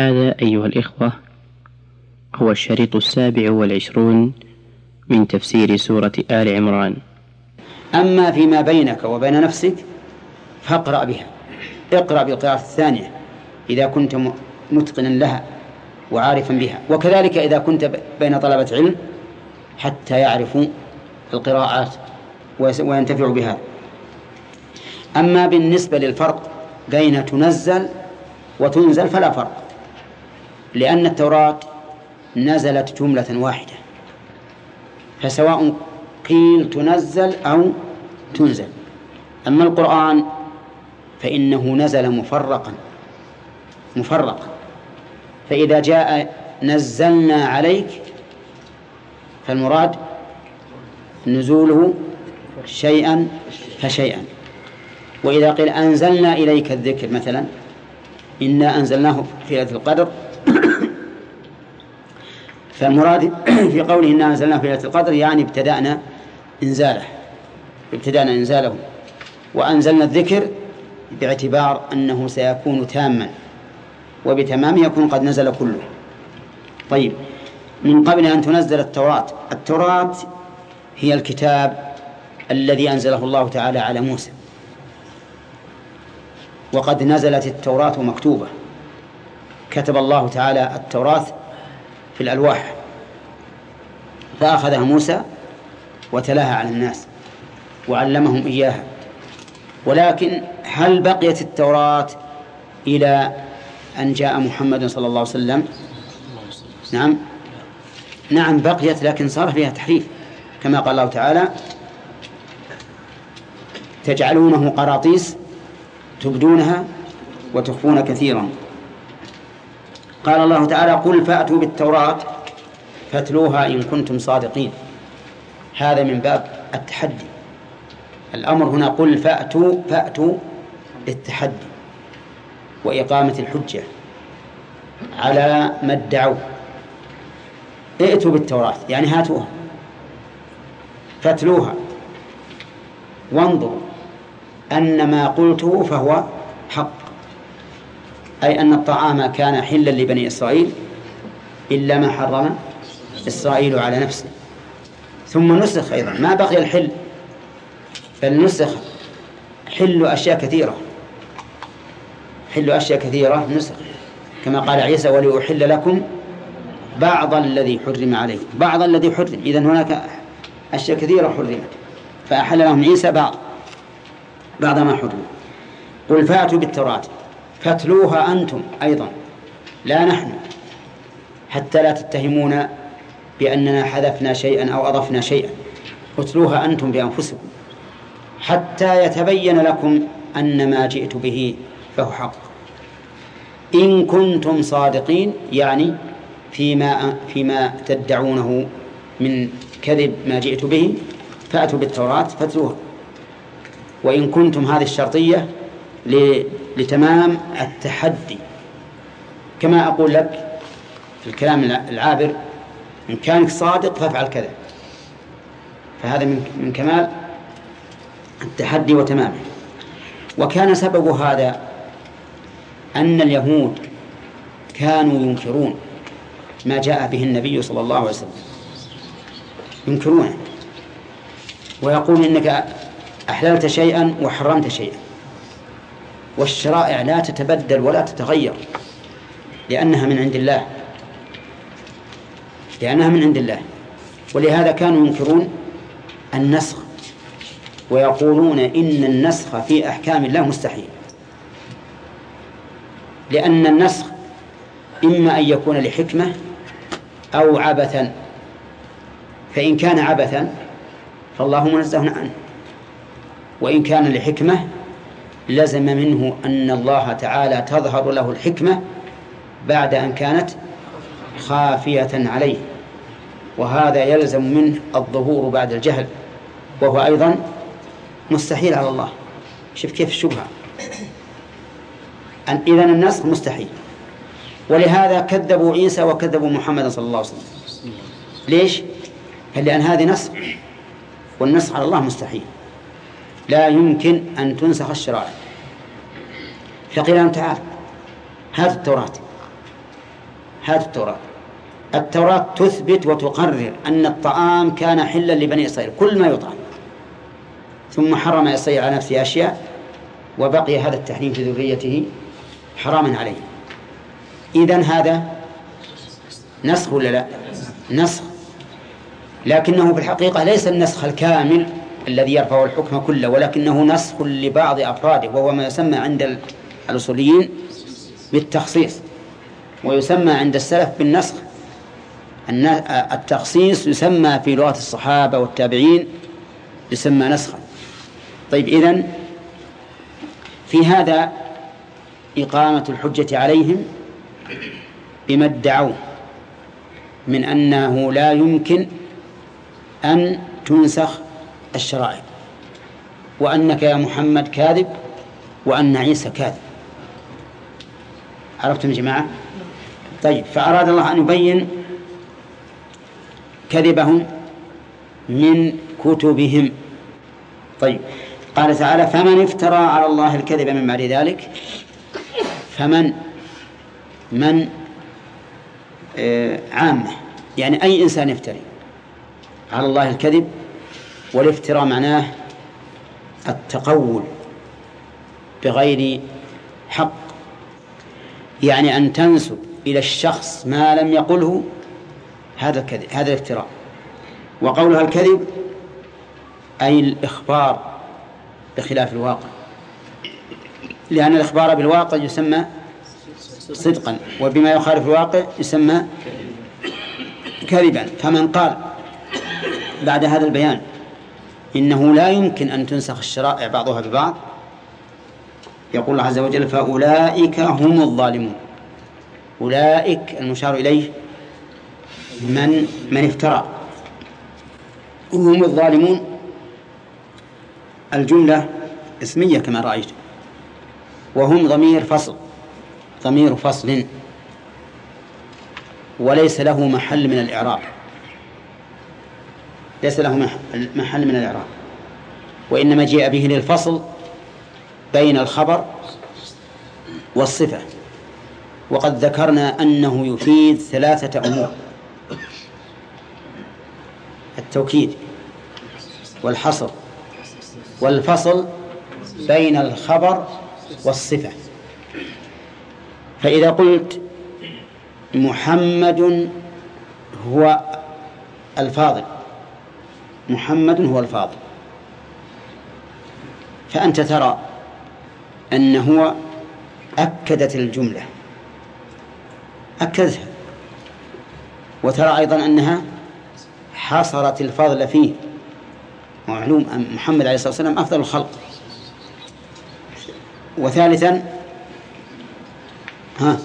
هذا أيها الإخوة هو الشريط السابع والعشرون من تفسير سورة آل عمران. أما فيما بينك وبين نفسك فاقرأ بها. اقرأ بالقراءة الثانية إذا كنت متقنا لها وعارفا بها. وكذلك إذا كنت بين طلبة علم حتى يعرفوا القراءات وينتفعوا بها. أما بالنسبة للفرق بين تنزل وتنزل فلا فرق. لأن التوراة نزلت جملة واحدة. فسواء قيل تنزل أو تنزل. أما القرآن فإنه نزل مفرقا مفرقا. فإذا جاء نزلنا عليك فالمراد نزوله شيئا فشيئا. وإذا قيل أنزلنا إليك الذكر مثلا إنا أنزلناه في ليلة القدر فالمراد في قوله إنا أنزلناه في ليلة القدر يعني ابتدأنا إنزاله ابتدأنا إنزاله. وأنزلنا الذكر باعتبار أنه سيكون تاما وبتمامه يكون قد نزل كله. طيب من قبل أن تنزل التوراة التوراة هي الكتاب الذي أنزله الله تعالى على موسى. وقد نزلت التوراة مكتوبة. كتب الله تعالى التوراة في الألواح. فأخذها موسى وتلاها على الناس وعلمهم إياها. ولكن هل بقيت التوراة إلى أن جاء محمد صلى الله عليه وسلم؟ نعم. نعم بقيت لكن صار فيها تحريف. كما قال الله تعالى تجعلونه قراطيس تبدونها وتخفون كثيرا. قال الله تعالى قل فأتوا بالتوراة فاتلوها إن كنتم صادقين. هذا من باب التحدي. الأمر هنا قل فأتوا فأتوا للتحدي وإقامة الحجة على ما ادعوا ائتوا بالتوراة يعني هاتوها. فاتلوها. وانظروا أن ما قلته فهو حق. أي أن الطعام كان حلا لبني إسرائيل إلا ما حرم إسرائيل على نفسه. ثم نسخ أيضا ما بقي الحل؟ بل نسخ حل أشياء كثيرة. حل أشياء كثيرة نسخ. كما قال عيسى ولأحل لكم بعض الذي حرم عليكم. بعض الذي حرم إذن هناك أشياء كثيرة حرمت. فأحل لهم عيسى بعض بعض ما حرم. قل فاتوا بالتوراة. فاتلوها أنتم أيضا. لا نحن. حتى لا تتهمون بأننا حذفنا شيئا أو أضفنا شيئا. اتلوها أنتم بأنفسكم. حتى يتبين لكم أن ما جئت به فهو حق. إن كنتم صادقين يعني فيما فيما تدعونه من كذب ما جئت به فأتوا بالتوراة فاتلوها. وإن كنتم هذه الشرطية لتمام التحدي. كما أقول لك في الكلام العابر إن كانك صادق فافعل كذا. فهذا من من كمال التحدي وتمامه. وكان سبب هذا أن اليهود كانوا ينكرون ما جاء به النبي صلى الله عليه وسلم. ينكرونه. ويقول إنك أحللت شيئا وحرمت شيئا. والشرائع لا تتبدل ولا تتغير. لأنها من عند الله. لأنها من عند الله. ولهذا كانوا ينكرون النسخ. ويقولون إن النسخ في أحكام الله مستحيل. لأن النسخ إما أن يكون لحكمة أو عبثا. فإن كان عبثا فالله منزه عنه. وإن كان لحكمة لزم منه أن الله تعالى تظهر له الحكمة بعد أن كانت خافية عليه. وهذا يلزم منه الظهور بعد الجهل وهو أيضا مستحيل على الله. شوف كيف الشبهة. أن إذن النسخ مستحيل. ولهذا كذبوا عيسى وكذبوا محمد صلى الله عليه وسلم. ليش؟ لأن هذه نسخ والنسخ على الله مستحيل. لا يمكن أن تنسخ الشرائع. فقيل لهم تعال هات التوراة. هذه التوراة. التوراة تثبت وتقرر أن الطعام كان حلا لبني إسرائيل. كل ما يطعم. ثم حرم إسرائيل على نفسه أشياء وبقي هذا التحريم في ذريته حراما عليه. إذن هذا نسخ ولا لا؟ نسخ. لكنه في الحقيقة ليس النسخ الكامل الذي يرفع الحكم كله ولكنه نسخ لبعض أفراده وهو ما يسمى عند الأصوليين بالتخصيص ويسمى عند السلف بالنسخ. التخصيص يسمى في لغة الصحابة والتابعين يسمى نسخا. طيب إذن في هذا إقامة الحجة عليهم بما ادعوه من أنه لا يمكن أن تنسخ الشرائع وأنك يا محمد كاذب وأن عيسى كاذب. عرفتم يا جماعة؟ طيب فأراد الله أن يبين كذبهم من كتبهم. طيب قال تعالى فمن افترى على الله الكذب من بعد ذلك؟ فمن؟ من؟ آه عامة. يعني أي إنسان يفتري على الله الكذب والافتراء معناه التقول بغير حق. يعني أن تنسب إلى الشخص ما لم يقله هذا الكذب هذا الافتراء. وقولها الكذب أي الإخبار بخلاف الواقع. لأن الإخبار بالواقع يسمى صدقا وبما يخالف الواقع يسمى كذبا. فمن قال بعد هذا البيان إنه لا يمكن أن تنسخ الشرائع بعضها ببعض يقول الله عز وجل فأولئك هم الظالمون. أولئك المشار إليه من من افترى. هم الظالمون. الجملة اسمية كما رأيت. وهم ضمير فصل. ضمير فصل. وليس له محل من الإعراب. ليس له محل من الإعراب. وإنما جاء به للفصل بين الخبر والصفة. وقد ذكرنا أنه يفيد ثلاثة أمور. التوكيد والحصر والفصل بين الخبر والصفة. فإذا قلت محمد هو الفاضل محمد هو الفاضل فأنت ترى أن هو أكدت الجملة. أكدتها وترى أيضا أنها حصرت الفضل فيه. معلوم أن محمد عليه الصلاة والسلام أفضل الخلق. وثالثا ها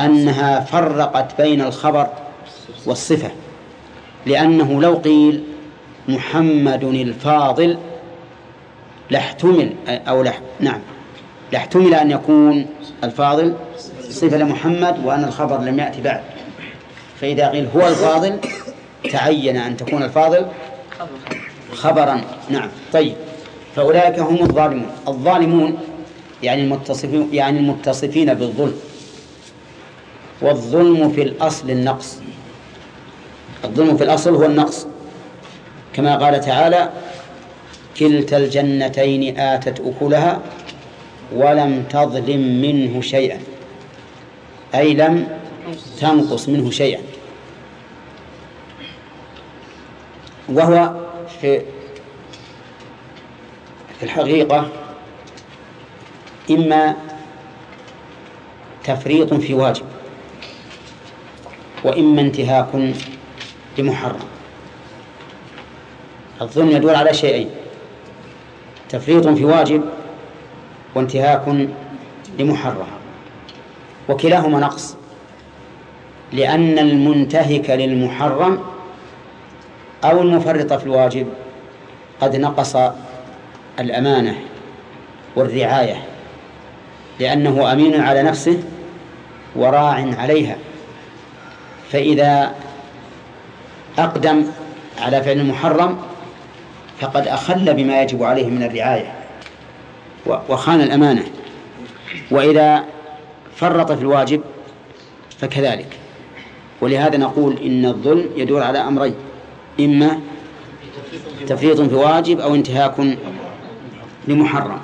أنها فرقت بين الخبر والصفة. لأنه لو قيل محمد الفاضل لاحتمل أو لح نعم. لاحتمل أن يكون الفاضل صفة لمحمد وأن الخبر لم يأتي بعد. فإذا قيل هو الفاضل تعين أن تكون الفاضل خبرا. نعم. طيب. فأولئك هم الظالمون. الظالمون يعني المتصفين يعني المتصفين بالظلم. والظلم في الأصل النقص. الظلم في الأصل هو النقص. كما قال تعالى كلتا الجنتين آتت أكلها ولم تظلم منه شيئا. أي لم تنقص منه شيئا. وهو في في الحقيقة إما تفريط في واجب وإما انتهاك لمحرم الظلم يدور على شيئين تفريط في واجب وانتهاك لمحرم. وكلاهما نقص لأن المنتهك للمحرم أو المفرط في الواجب قد نقص الأمانة والرعاية لأنه أمين على نفسه وراع عليها. فإذا أقدم على فعل المحرم فقد أخل بما يجب عليه من الرعاية. وخان الأمانة. وإذا فرط في الواجب فكذلك. ولهذا نقول إن الظلم يدور على أمرين. إما تفريط في واجب أو انتهاك لمحرم.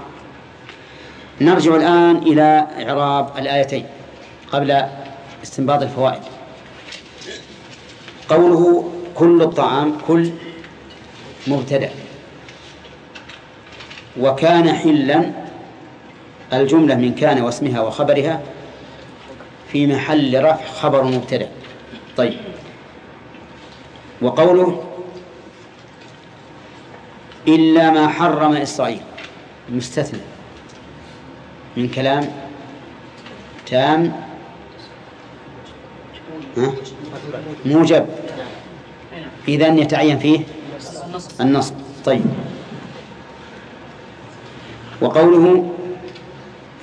نرجع الآن إلى إعراب الآيتين قبل استنباط الفوائد. قوله كل الطعام كل مبتدأ. وكان حلا الجملة من كان واسمها وخبرها في محل رفع خبر مبتدأ. طيب. وقوله إلا ما حرم إسرائيل. مستثنى. من كلام تام. موجب. إذن يتعين فيه النصب. طيب. وقوله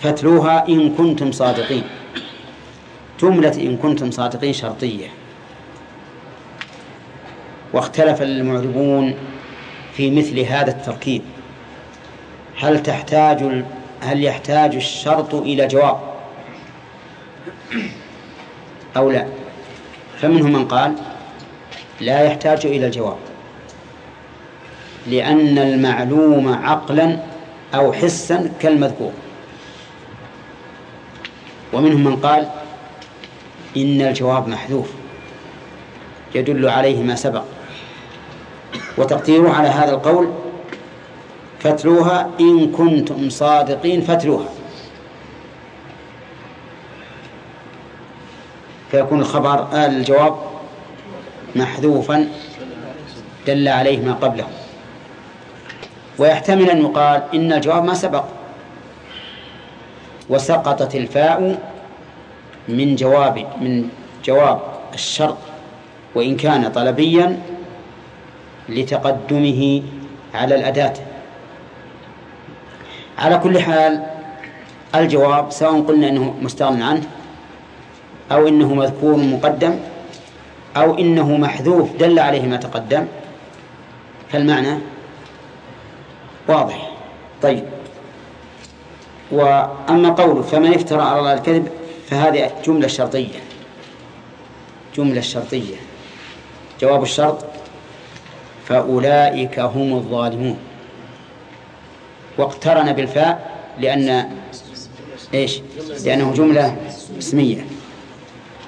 فاتلوها إن كنتم صادقين. جملة إن كنتم صادقين شرطية. واختلف المعربون في مثل هذا التركيب. هل تحتاج هل يحتاج الشرط إلى جواب؟ أو لا؟ فمنهم من قال لا يحتاج إلى الجواب. لأن المعلوم عقلا أو حسا كالمذكور. ومنهم من قال إن الجواب محذوف. يدل عليه ما سبق. وتقديره على هذا القول فاتلوها إن كنتم صادقين فاتلوها. فيكون الخبر آل الجواب محذوفا دل عليه ما قبله. ويحتمل أن يقال إن الجواب ما سبق. وسقطت الفاء من جواب من جواب الشرط وإن كان طلبيا لتقدمه على الأداة. على كل حال الجواب سواء قلنا أنه مستغن عنه أو إنه مذكور مقدم أو إنه محذوف دل عليه ما تقدم. فالمعنى واضح. طيب. وأما قوله فمن افترى على الله الكذب فهذه جملة شرطية جملة شرطية. جواب الشرط فأولئك هم الظالمون. واقترن بالفاء لأن إيش؟ لأنه جملة اسمية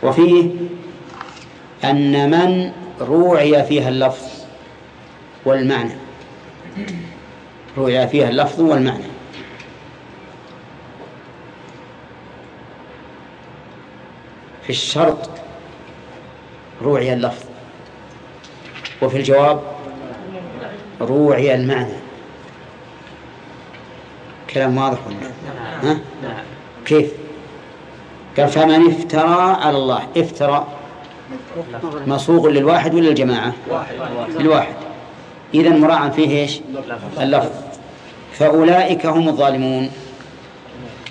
وفيه أن من روعي فيها اللفظ والمعنى. روعي فيها اللفظ والمعنى. في الشرط روعي اللفظ. وفي الجواب روعي المعنى. كلام واضح ولا ها؟ كيف؟ قال فمن افترى على الله افترى. مصوغ للواحد ولا الجماعة للواحد. إذا مراعى فيه إيش؟ اللفظ. فأولئك هم الظالمون.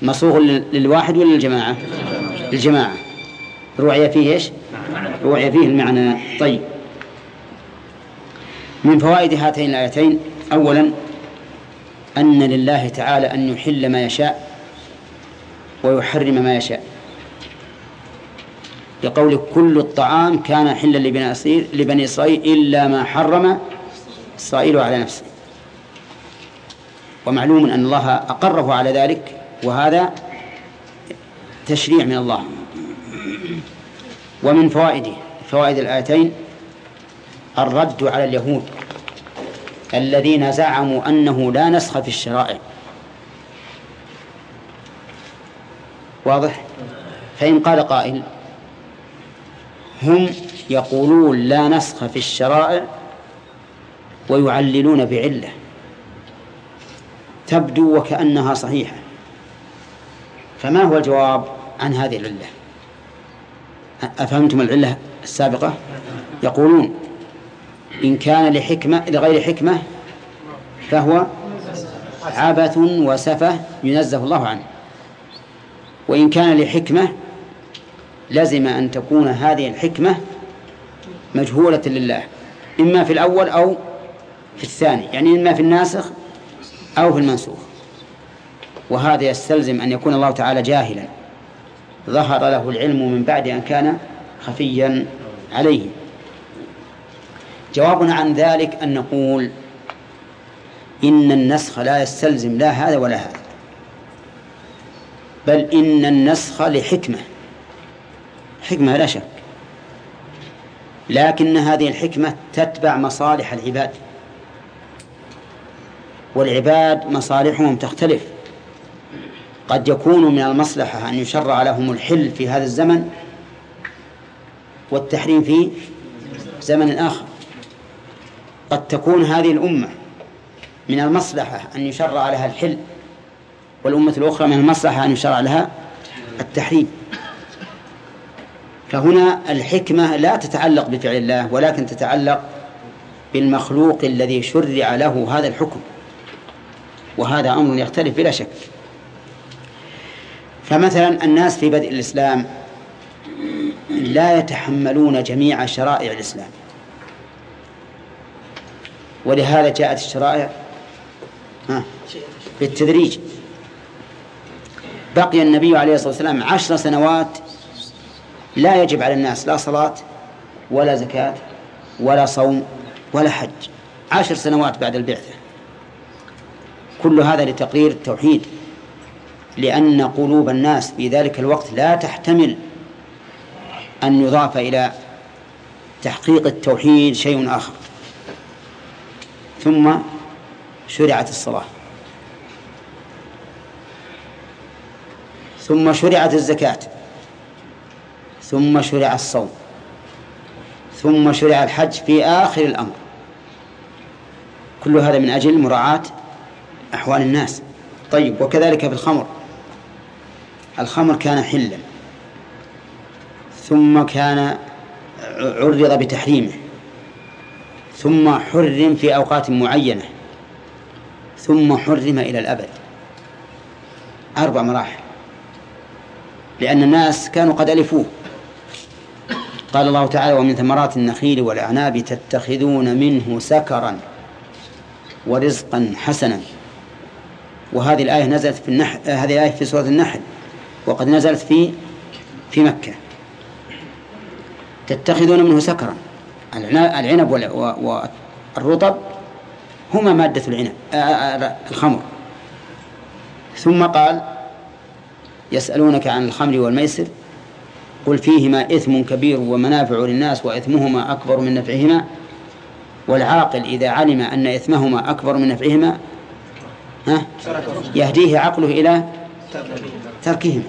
مصوغ للواحد ولا الجماعة الجماعة روعي فيه إيش؟ روعي فيه المعنى. طيب. من فوائد هاتين الآيتين. أولا أن لله تعالى أن يحل ما يشاء ويحرم ما يشاء. لقول كل الطعام كان حلا لبني إسرائيل إلا ما حرم إسرائيل على نفسه. ومعلوم أن الله أقره على ذلك وهذا تشريع من الله. ومن فوائده فوائد الآيتين الرد على اليهود الذين زعموا أنه لا نسخ في الشرائع. واضح؟ فإن قال قائل هم يقولون لا نسخ في الشرائع ويعللون بعلة. تبدو وكأنها صحيحة. فما هو الجواب عن هذه العلة؟ أفهمتم العلة السابقة؟ يقولون إن كان لحكمة لغير حكمة فهو عبث وسفة ينزه الله عنه. وإن كان لحكمة لزم أن تكون هذه الحكمة مجهولة لله. إما في الأول أو في الثاني يعني إما في الناسخ أو في المنسوخ. وهذا يستلزم أن يكون الله تعالى جاهلا. ظهر له العلم من بعد أن كان خفيا عليه. جوابنا عن ذلك أن نقول إن النسخ لا يستلزم لا هذا ولا هذا. بل إن النسخ لحكمة. حكمة لا شك. لكن هذه الحكمة تتبع مصالح العباد. والعباد مصالحهم تختلف. قد يكون من المصلحة أن يشرع لهم الحل في هذا الزمن والتحريم في زمن آخر. قد تكون هذه الأمة من المصلحة أن يشرع لها الحل والأمة الأخرى من المصلحة أن يشرع لها التحريم. فهنا الحكمة لا تتعلق بفعل الله ولكن تتعلق بالمخلوق الذي شرع له هذا الحكم. وهذا أمر يختلف بلا شك. فمثلا الناس في بدء الإسلام لا يتحملون جميع شرائع الإسلام. ولهذا جاءت الشرائع بالتدريج. بقي النبي عليه الصلاة والسلام عشر سنوات لا يجب على الناس لا صلاة ولا زكاة ولا صوم ولا حج. عشر سنوات بعد البعثة. كل هذا لتقرير التوحيد لأن قلوب الناس في ذلك الوقت لا تحتمل أن يضاف إلى تحقيق التوحيد شيء آخر. ثم شرعت الصلاة. ثم شرعت الزكاة. ثم شرع الصوم. ثم شرع الحج في آخر الأمر. كل هذا من أجل مراعاة أحوال الناس. طيب وكذلك في الخمر. الخمر كان حلا. ثم كان عرض بتحريمه. ثم حرم في أوقات معينة. ثم حرم إلى الأبد. أربع مراحل. لأن الناس كانوا قد ألفوه. قال الله تعالى ومن ثمرات النخيل والأعناب تتخذون منه سكرا ورزقا حسنا. وهذه الآية نزلت في النحل هذه الآية في سورة النحل وقد نزلت في في مكة. تتخذون منه سكرا. العنب والرطب هما مادة العنب الخمر. ثم قال يسألونك عن الخمر والميسر قل فيهما إثم كبير ومنافع للناس وإثمهما أكبر من نفعهما والعاقل إذا علم أن إثمهما أكبر من نفعهما ها؟ يهديه عقله إلى تركهما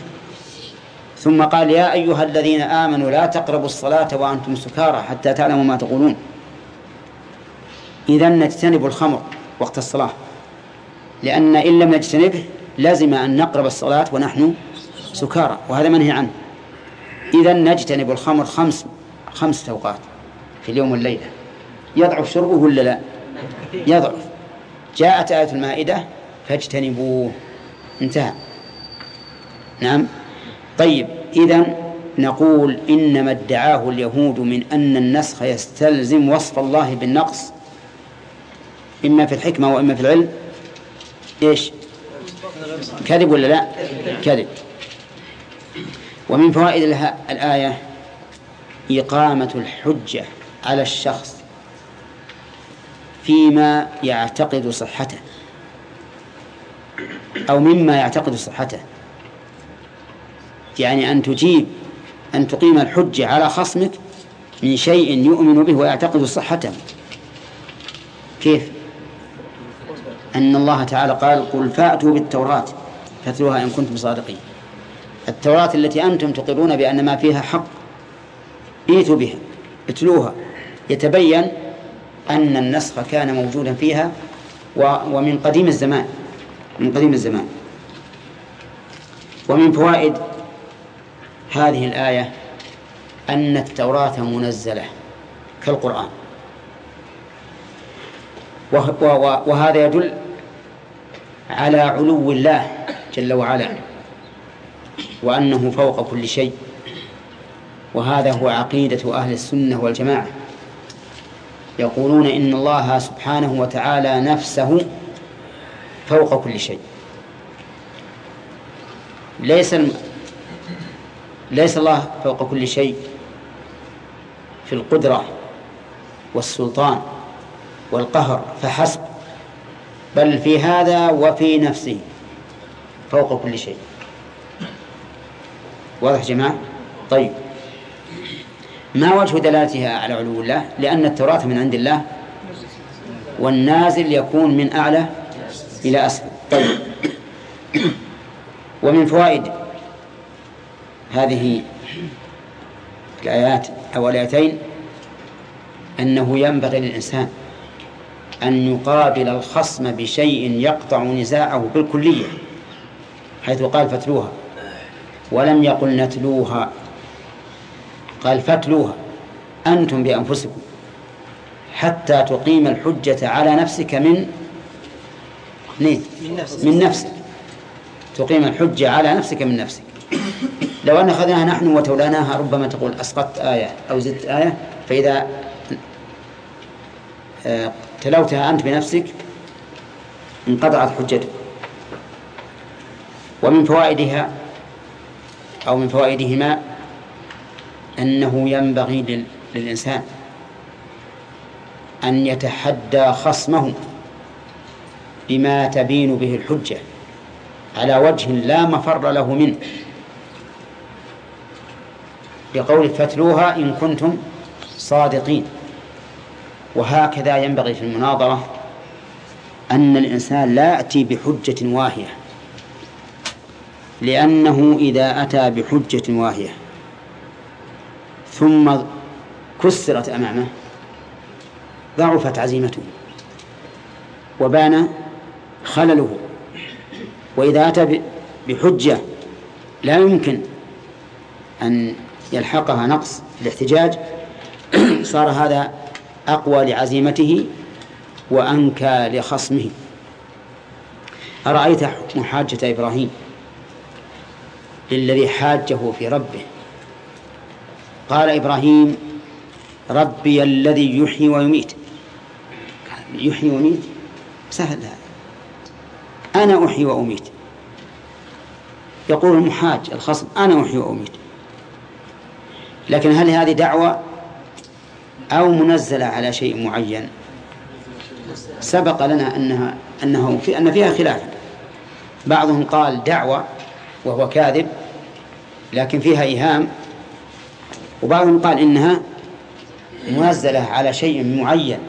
ثم قال يا أيها الذين آمنوا لا تقربوا الصلاة وأنتم سكارى حتى تعلموا ما تقولون. إذا نجتنب الخمر وقت الصلاة. لأن إن لم نجتنبه لازم أن نقرب الصلاة ونحن سكارى. وهذا منهي عنه. إذا نجتنب الخمر خمس خمس أوقات في اليوم والليلة. يضعف شربه ولا لا؟ يضعف. جاءت آية المائدة فاجتنبوه. انتهى. نعم. طيب إذا نقول إنما ادعاه اليهود من أن النسخ يستلزم وصف الله بالنقص إما في الحكمة وإما في العلم. إيش؟ كذب ولا لا؟ كذب. ومن فوائد الآية إقامة الحجة على الشخص فيما يعتقد صحته. أو مما يعتقد صحته. يعني أن تجيب أن تقيم الحجة على خصمك من شيء يؤمن به ويعتقد صحته. كيف؟ أن الله تعالى قال قل فأتوا بالتوراة فاتلوها إن كنتم صادقين. التوراة التي أنتم تقرون بأن ما فيها حق ايتوا بها اتلوها. يتبين أن النسخ كان موجودا فيها ومن قديم الزمان. من قديم الزمان. ومن فوائد هذه الآية أن التوراة منزلة كالقرآن. وهذا يدل على علو الله جل وعلا وأنه فوق كل شيء وهذا هو عقيدة أهل السنة والجماعة. يقولون إن الله سبحانه وتعالى نفسه فوق كل شيء. ليس. ليس الله فوق كل شيء في القدرة والسلطان والقهر فحسب بل في هذا وفي نفسه فوق كل شيء. واضح جماعة؟ طيب. ما وجه دلالتها على علو الله؟ لأن التوراة من عند الله والنازل يكون من أعلى إلى أسفل طيب. ومن فوائد هذه الآيات أو الآيتين أنه ينبغي للإنسان أن يقابل الخصم بشيء يقطع نزاعه بالكلية حيث قال فتلوها ولم يقل نتلوها قال فتلوها أنتم بأنفسكم حتى تقيم الحجة على نفسك من من نفسك. تقيم الحجة على نفسك من نفسك. لو أن أخذناها نحن وتولاناها ربما تقول أسقطت آية أو زدت آية فإذا آه، تلوتها أنت بنفسك انقطعت حجتك. ومن فوائدها أو من فوائدهما أنه ينبغي للإنسان أن يتحدى خصمه. بما تبين به الحجة. على وجه لا مفر له منه. بقول فتلوها إن كنتم صادقين. وهكذا ينبغي في المناظرة أن الإنسان لا يأتي بحجة واهية. لأنه إذا أتى بحجة واهية ثم كسرت أمامه ضعفت عزيمته وبان خلله. وإذا أتى بحجة لا يمكن أن يلحقها نقص في الاحتجاج صار هذا أقوى لعزيمته وأنكى لخصمه. أرأيت محاجة إبراهيم للذي حاجة في ربه؟ قال إبراهيم ربي الذي يحيي ويميت. يحيي ويميت؟ سهل هذا. أنا أحيي وأميت. يقول المحاج الخصم أنا أحيي وأميت. لكن هل هذه دعوة أو منزلة على شيء معين؟ سبق لنا أنها أنه في أن فيها خلاف. بعضهم قال دعوة وهو كاذب لكن فيها إيهام. وبعضهم قال إنها منزلة على شيء معين.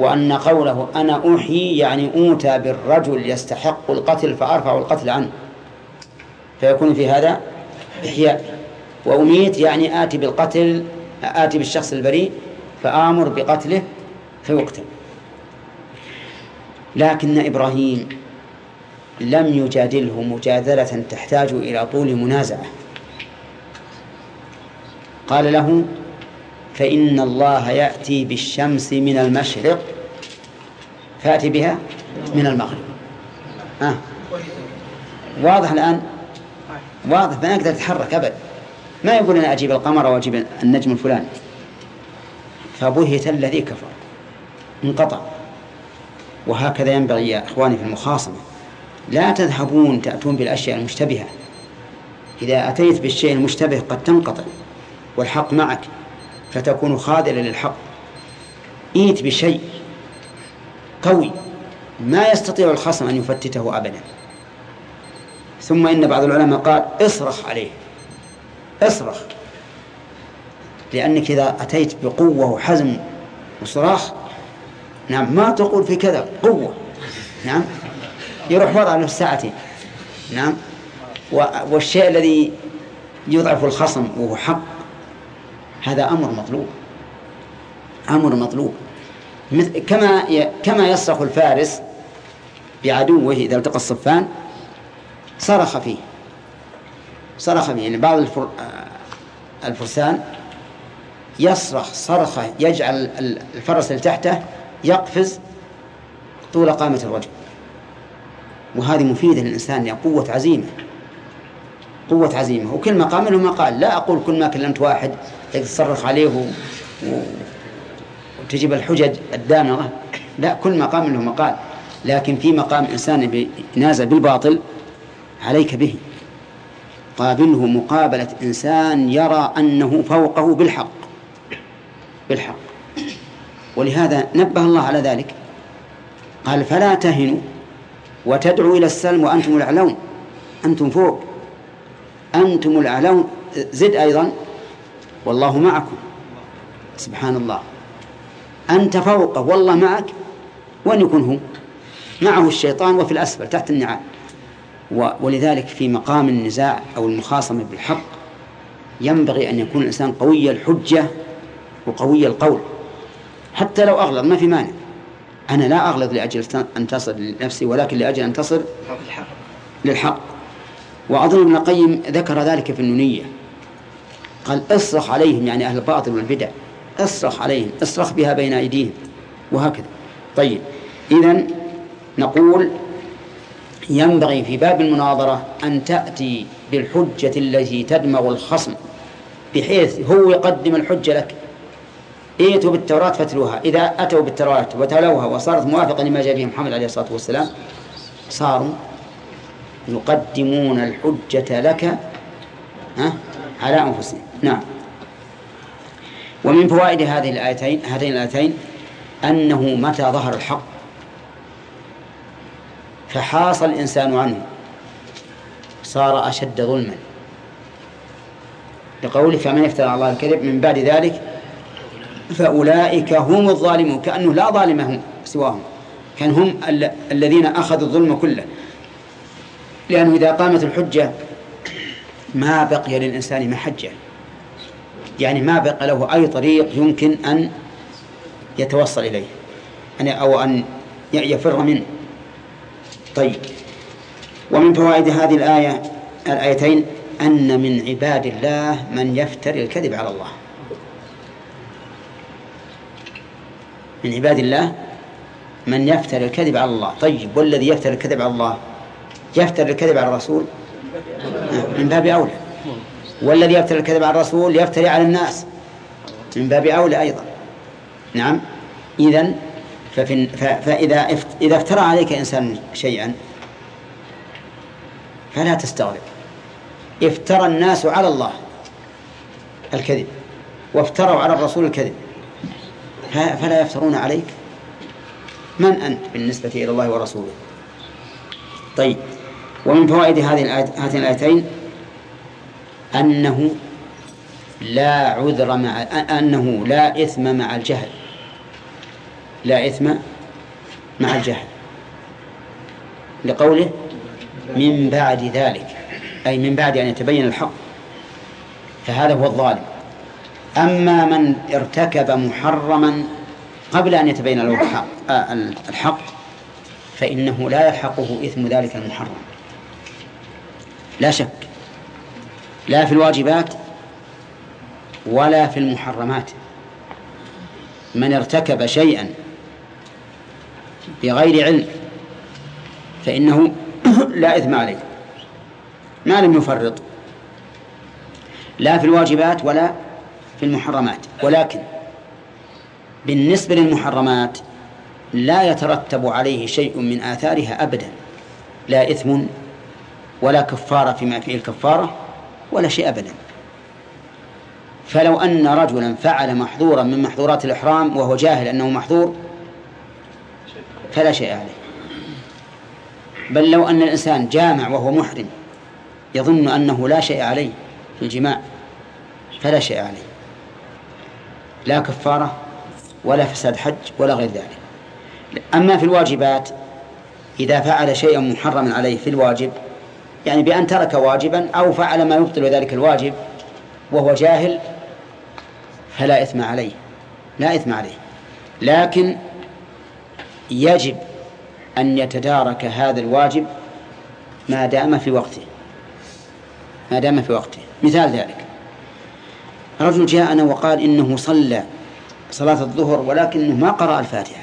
وأن قوله أنا أحيي يعني أوتى بالرجل يستحق القتل فأرفع القتل عنه. فيكون في هذا إحياء. وأميت يعني آتي بالقتل آتي بالشخص البريء فآمر بقتله فيقتل. لكن إبراهيم لم يجادله مجادلة تحتاج إلى طول منازعة. قال له فإن الله يأتي بالشمس من المشرق فأتي بها من المغرب. آه. واضح الآن؟ واضح ما يقدر يتحرك أبدا ما يقول أنا أجيب القمر وأجيب النجم الفلاني. فبهت الذي كفر انقطع. وهكذا ينبغي يا إخواني في المخاصمة. لا تذهبون تأتون بالأشياء المشتبهة. إذا أتيت بالشيء المشتبه قد تنقطع والحق معك فتكون خاذلا للحق. إيت بشيء. قوي. ما يستطيع الخصم أن يفتته أبدا. ثم إن بعض العلماء قال اصرخ عليه. اصرخ. لأنك إذا أتيت بقوة وحزم وصراخ نعم ما تقول في كذا قوة. نعم. يروح وضع له ساعتين نعم. والشيء الذي يضعف الخصم وهو حق هذا أمر مطلوب. أمر مطلوب. كما كما يصرخ الفارس بعدوه إذا التقى الصفان صرخ فيه. صرخ فيه. يعني بعض الفرسان يصرخ صرخة يجعل الفرس اللي تحته يقفز طول قامة الرجل. وهذه مفيدة للإنسان يعني قوة عزيمة. قوة عزيمة. وكل مقام له مقال لا أقول كل ما كلمت واحد تصرخ عليه و... وتجيب الحجج الدامغة لا كل مقام له مقال لكن في مقام إنسان ينازع بالباطل عليك به. قابله مقابلة إنسان يرى أنه فوقه بالحق بالحق. ولهذا نبه الله على ذلك. قال فلا تهنوا وتدعوا إلى السلم وأنتم الأعلون. أنتم فوق أنتم الأعلون. زد أيضا. والله معكم. سبحان الله. أنت فوقه والله معك. وين يكون هو. معه الشيطان وفي الأسفل تحت النعال. ولذلك في مقام النزاع أو المخاصمة بالحق ينبغي أن يكون الإنسان قوي الحجة وقوي القول. حتى لو أغلظ ما في مانع. أنا لا أغلظ لأجل أن تصل لنفسي ولكن لأجل أن تصل للحق. وأظن ابن القيم ذكر ذلك في النونية. قال اصرخ عليهم يعني أهل الباطل والبدع. اصرخ عليهم اصرخ بها بين أيديهم وهكذا. طيب إذا نقول ينبغي في باب المناظرة أن تأتي بالحجة التي تدمغ الخصم بحيث هو يقدم الحجة لك. ائتوا بالتوراة فاتلوها. إذا أتوا بالتوراة وتلوها وصارت موافقة لما جاء به محمد عليه الصلاة والسلام صاروا يقدمون الحجة لك ها على أنفسهم. نعم. ومن فوائد هذه الآيتين هاتين الآيتين أنه متى ظهر الحق. فحاص الإنسان عنه. صار أشد ظلما. لقوله فمن يفترى على الله الكذب من بعد ذلك فأولئك هم الظالمون. كأنه لا ظالم هم سواهم. كان هم الذين أخذوا الظلم كله. لأنه إذا قامت الحجة ما بقي للإنسان محجة. يعني ما بقى له أي طريق يمكن أن يتوصل إليه. أو أن يفر منه. طيب. ومن فوائد هذه الآية الآيتين أن من عباد الله من يفتري الكذب على الله. من عباد الله من يفتري الكذب على الله. طيب. والذي يفتري الكذب على الله؟ يفتري الكذب على الرسول؟ من باب أولى. والذي يفتري الكذب على الرسول يفتري على الناس. من باب أولى أيضا. نعم. إذا ففي فإذا إذا افترى عليك إنسان شيئا فلا تستغرب. افترى الناس على الله الكذب وافتروا على الرسول الكذب. فلا يفترون عليك. من أنت بالنسبة إلى الله ورسوله؟ طيب. ومن فوائد هذه الآيتين أنه لا عذر مع أنه لا إثم مع الجهل. لا إثم مع الجهل. لقوله من بعد ذلك أي من بعد أن يتبين الحق فهذا هو الظالم. أما من ارتكب محرما قبل أن يتبين له الحق, فإنه لا يلحقه إثم ذلك المحرم. لا شك. لا في الواجبات ولا في المحرمات. من ارتكب شيئا بغير علم فإنه لا إثم عليه. ما لم يفرط. لا في الواجبات ولا في المحرمات. ولكن بالنسبة للمحرمات لا يترتب عليه شيء من آثارها أبدا. لا إثم ولا كفارة فيما فيه الكفارة. ولا شيء أبدا. فلو أن رجلا فعل محظورا من محظورات الإحرام وهو جاهل أنه محظور فلا شيء عليه. بل لو أن الإنسان جامع وهو محرم يظن أنه لا شيء عليه في الجماع فلا شيء عليه. لا كفارة ولا فساد حج ولا غير ذلك. أما في الواجبات إذا فعل شيئا محرما عليه في الواجب يعني بأن ترك واجبا أو فعل ما يبطل ذلك الواجب وهو جاهل فلا إثم عليه لا إثم عليه. لكن يجب أن يتدارك هذا الواجب ما دام في وقته. ما دام في وقته. مثال ذلك. رجل جاءنا وقال إنه صلى صلاة الظهر ولكنه ما قرأ الفاتحة.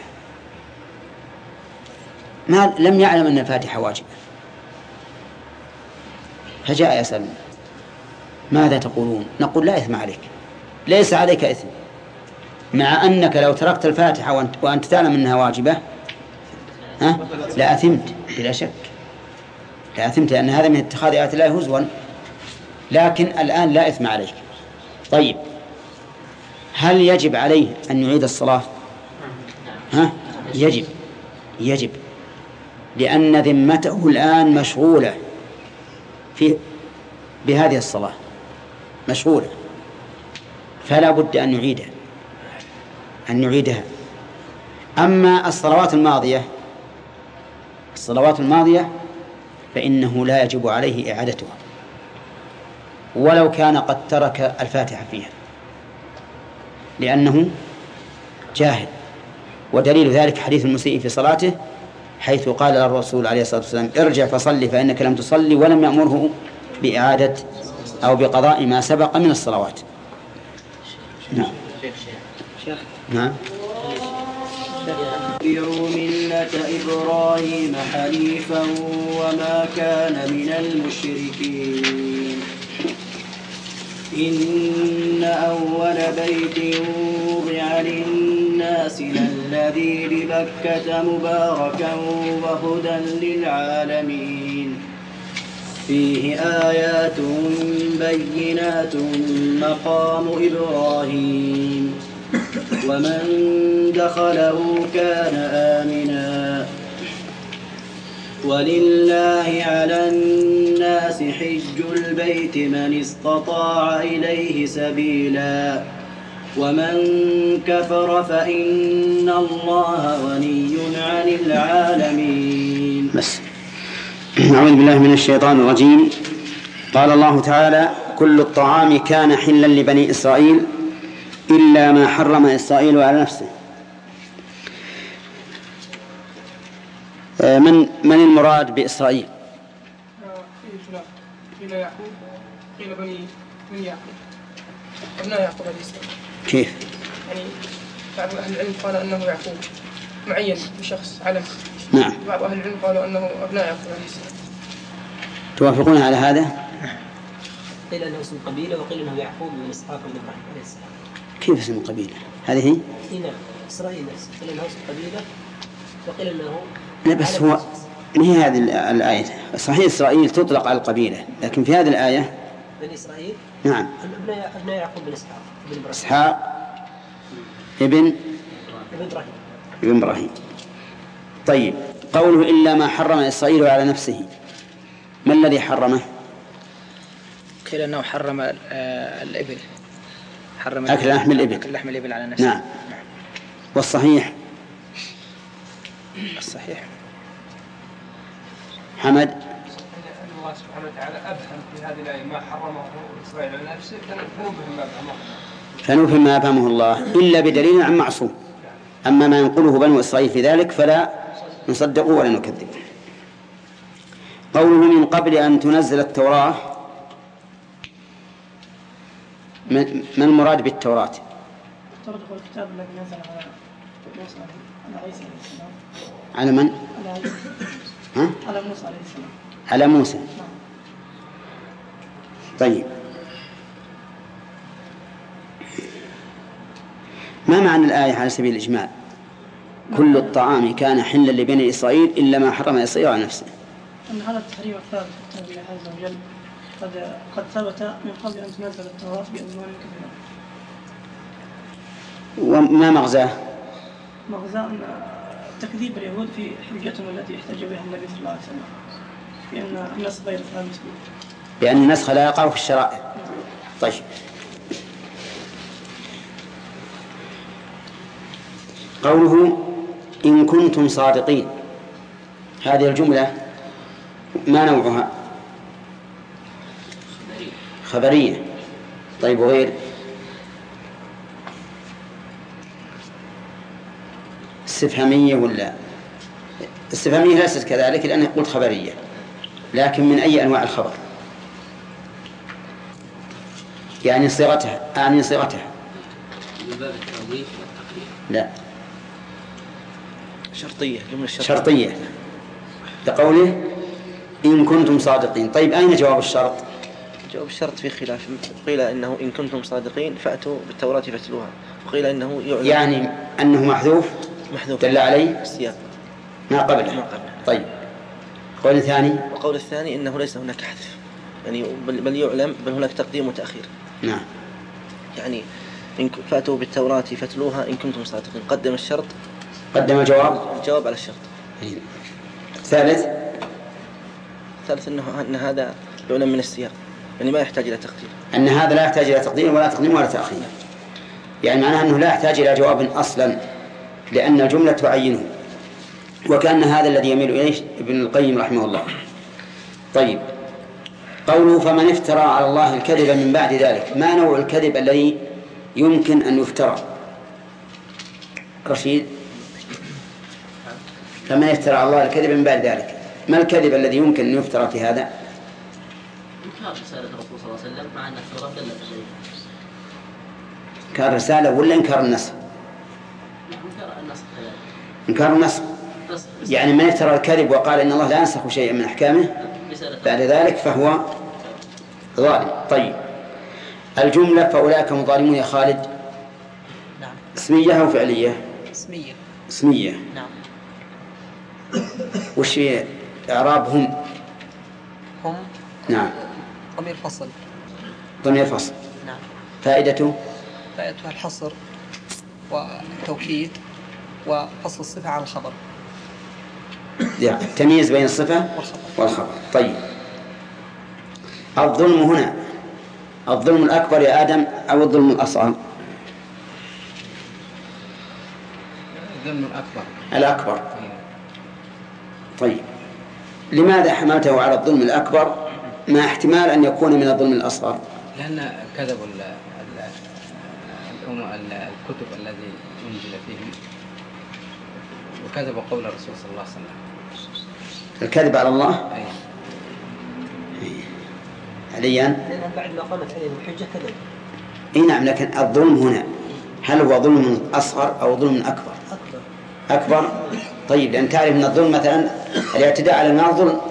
ما لم يعلم أن الفاتحة واجبة. فجاء يسألنا ماذا تقولون؟ نقول لا إثم عليك ليس عليك إثم مع أنك لو تركت الفاتحة وأنت تعلم أنها واجبة ها لأثمت بلا شك لأثمت لأن هذا من اتخاذ آيات الله هزوا لكن الآن لا إثم عليك. طيب هل يجب عليه أن يعيد الصلاة؟ ها؟ يجب يجب لأن ذمته الآن مشغولة. في بهذه الصلاة مشغولة فلا بد أن نعيدها أن نعيدها. أما الصلوات الماضية الصلوات الماضية فإنه لا يجب عليه إعادتها ولو كان قد ترك الفاتحة فيها لأنه جاهل ودليل ذلك حديث المسيء في صلاته حيث قال الرسول عليه الصلاة والسلام ارجع فصلي فإنك لم تصلي ولم يأمره بإعادة أو بقضاء ما سبق من الصلوات. نعم. نعم. اتبعوا ملة إبراهيم حنيفا وما كان من المشركين. إن أول بيت وضع للناس للذي ببكة مباركا وهدى للعالمين. فيه آيات بينات مقام إبراهيم. ومن دخله كان آمنا. ولله على الناس حج البيت من استطاع إليه سبيلا. ومن كفر فإن الله غني عن العالمين. بس. أعوذ بالله من الشيطان الرجيم. قال الله تعالى كل الطعام كان حلا لبني إسرائيل إلا ما حرم إسرائيل على نفسه. آه، من من المراد بإسرائيل؟ قيل يعقوب قيل بني من يعقوب. أبناء يعقوب عليه السلام. كيف؟ يعني بعض أهل العلم قال أنه يعقوب معين بشخص علم نعم بعض أهل العلم قالوا أنه أبناء يعقوب عليه السلام توافقون على هذا؟ قيل انه اسم قبيلة وقيل إنه يعقوب بن إسحاق بن إبراهيم عليه السلام. كيف اسم القبيلة؟ هذه هي؟ اي نعم إسرائيل نفسه قيل انه اسم قبيلة وقيل إنه لا بس هو ما هي هذه ال- الآية صحيح إسرائيل تطلق على القبيلة لكن في هذه الآية بني إسرائيل نعم ابناء أبناء يعقوب بن إبراهيم إسحاق ابن ابن إبراهيم. ابن إبراهيم. طيب قوله إلا ما حرم إسرائيل على نفسه. ما الذي حرمه؟ قيل أنه حرم آه، الإبل. حرم أكل لحم الإبل. أكل لحم الإبل على نفسه. نعم. والصحيح؟ الصحيح. حمد؟ أن الله سبحانه وتعالى أبهم في هذه الآية ما حرمه إسرائيل على نفسه فنبهم ما أبهمه فنفهم ما أفهمه الله إلا بدليل عن معصوم. أما ما ينقله بنو إسرائيل في ذلك فلا نصدقه ولا نكذبه قوله من قبل أن تنزل التوراة ما المراد بالتوراة؟ ترجع الكتاب الذي نزل على موسى على عيسى عليه السلام. على من؟ على ها؟ على موسى عليه السلام. على موسى. طيب. ما معنى الآية على سبيل الإجمال؟ كل الطعام كان حلا لبني إسرائيل إلا ما حرم إسرائيل على نفسه. أن هذا التحريم الثابت كتاب الله عز وجل قد قد ثبت من قبل أن تنزل التوراة بأزمان كثيرة وما مغزاه؟ مغزى أن تكذيب اليهود في حجتهم التي احتج بها النبي صلى الله عليه وسلم. في أن الناس غير ثابت. بأن النسخ لا يقع في الشرائع. طيب. قوله إن كنتم صادقين. هذه الجملة ما نوعها؟ خبرية. طيب وغير؟ استفهامية ولا؟ استفهامية ليست كذلك لأنها قلت خبرية لكن من أي أنواع الخبر؟ يعني صيغتها أعني صيغتها. من باب التأويل والتقرير. لا. شرطية جملة شرطية. شرطية. لقوله إن كنتم صادقين. طيب أين جواب الشرط؟ جواب الشرط في خلاف. قيل إنه إن كنتم صادقين فأتوا بالتوراة فاتلوها. وقيل إنه يعلم يعني أنه محذوف؟ محذوف. دل عليه؟ السياق ما قبله. ما قبله. طيب. قول ثاني وقول الثاني إنه ليس هناك حذف. يعني بل, بل يعلم بل هناك تقديم وتأخير. نعم. يعني إن فأتوا بالتوراة فاتلوها إن كنتم صادقين. قدم الشرط قدم الجواب الجواب على الشرط. الثالث الثالث أنه أن هذا يعلم من السياق. يعني ما يحتاج إلى تقدير. أن هذا لا يحتاج إلى تقديم ولا تقديم ولا تأخير. يعني معناها أنه لا يحتاج إلى جواب أصلا لأن الجملة تعينه. وكأن هذا الذي يميل إليه ابن القيم رحمه الله. طيب. قوله فمن افترى على الله الكذب من بعد ذلك. ما نوع الكذب الذي يمكن أن يفترى؟ رشيد؟ فمن افترى على الله الكذب من بعد ذلك. ما الكذب الذي يمكن أن يفترى في هذا؟ إنكار رسالة ولا إنكار النسخ إنكار النسخ نسخ يعني من افترى الكذب وقال إن الله لا ينسخ شيئا من أحكامه بعد ذلك فهو ظالم. طيب. الجملة فأولئك هم ظالمون يا خالد. نعم. اسمية أو فعلية؟ اسمية. اسمية. نعم. وش هي إعرابهم هم؟ نعم. ضمير فصل. ضمير فصل. نعم. فائدته فائدتها الحصر والتوكيد وفصل الصفة عن الخبر. يعني التمييز بين الصفة والخبر. والخبر. طيب. الظلم هنا. الظلم الأكبر يا آدم أو الظلم الأصغر؟ الظلم الأكبر. الأكبر. طيب. لماذا حملته على الظلم الأكبر مع احتمال أن يكون من الظلم الأصغر؟ لأن كذبوا ال- ال- الأم- ال- الكتب الذي أنزل فيهم وكذبوا قول الرسول صلى الله عليه وسلم. الكذب على الله؟ أي. عليا لأنها بعد ما قامت عليهم الحجة كذب. إي نعم لكن الظلم هنا هل هو ظلم أصغر أو ظلم أكبر؟ أكبر. أكبر؟ طيب لأن تعرف أن الظلم مثلا الاعتداء على المال ظلم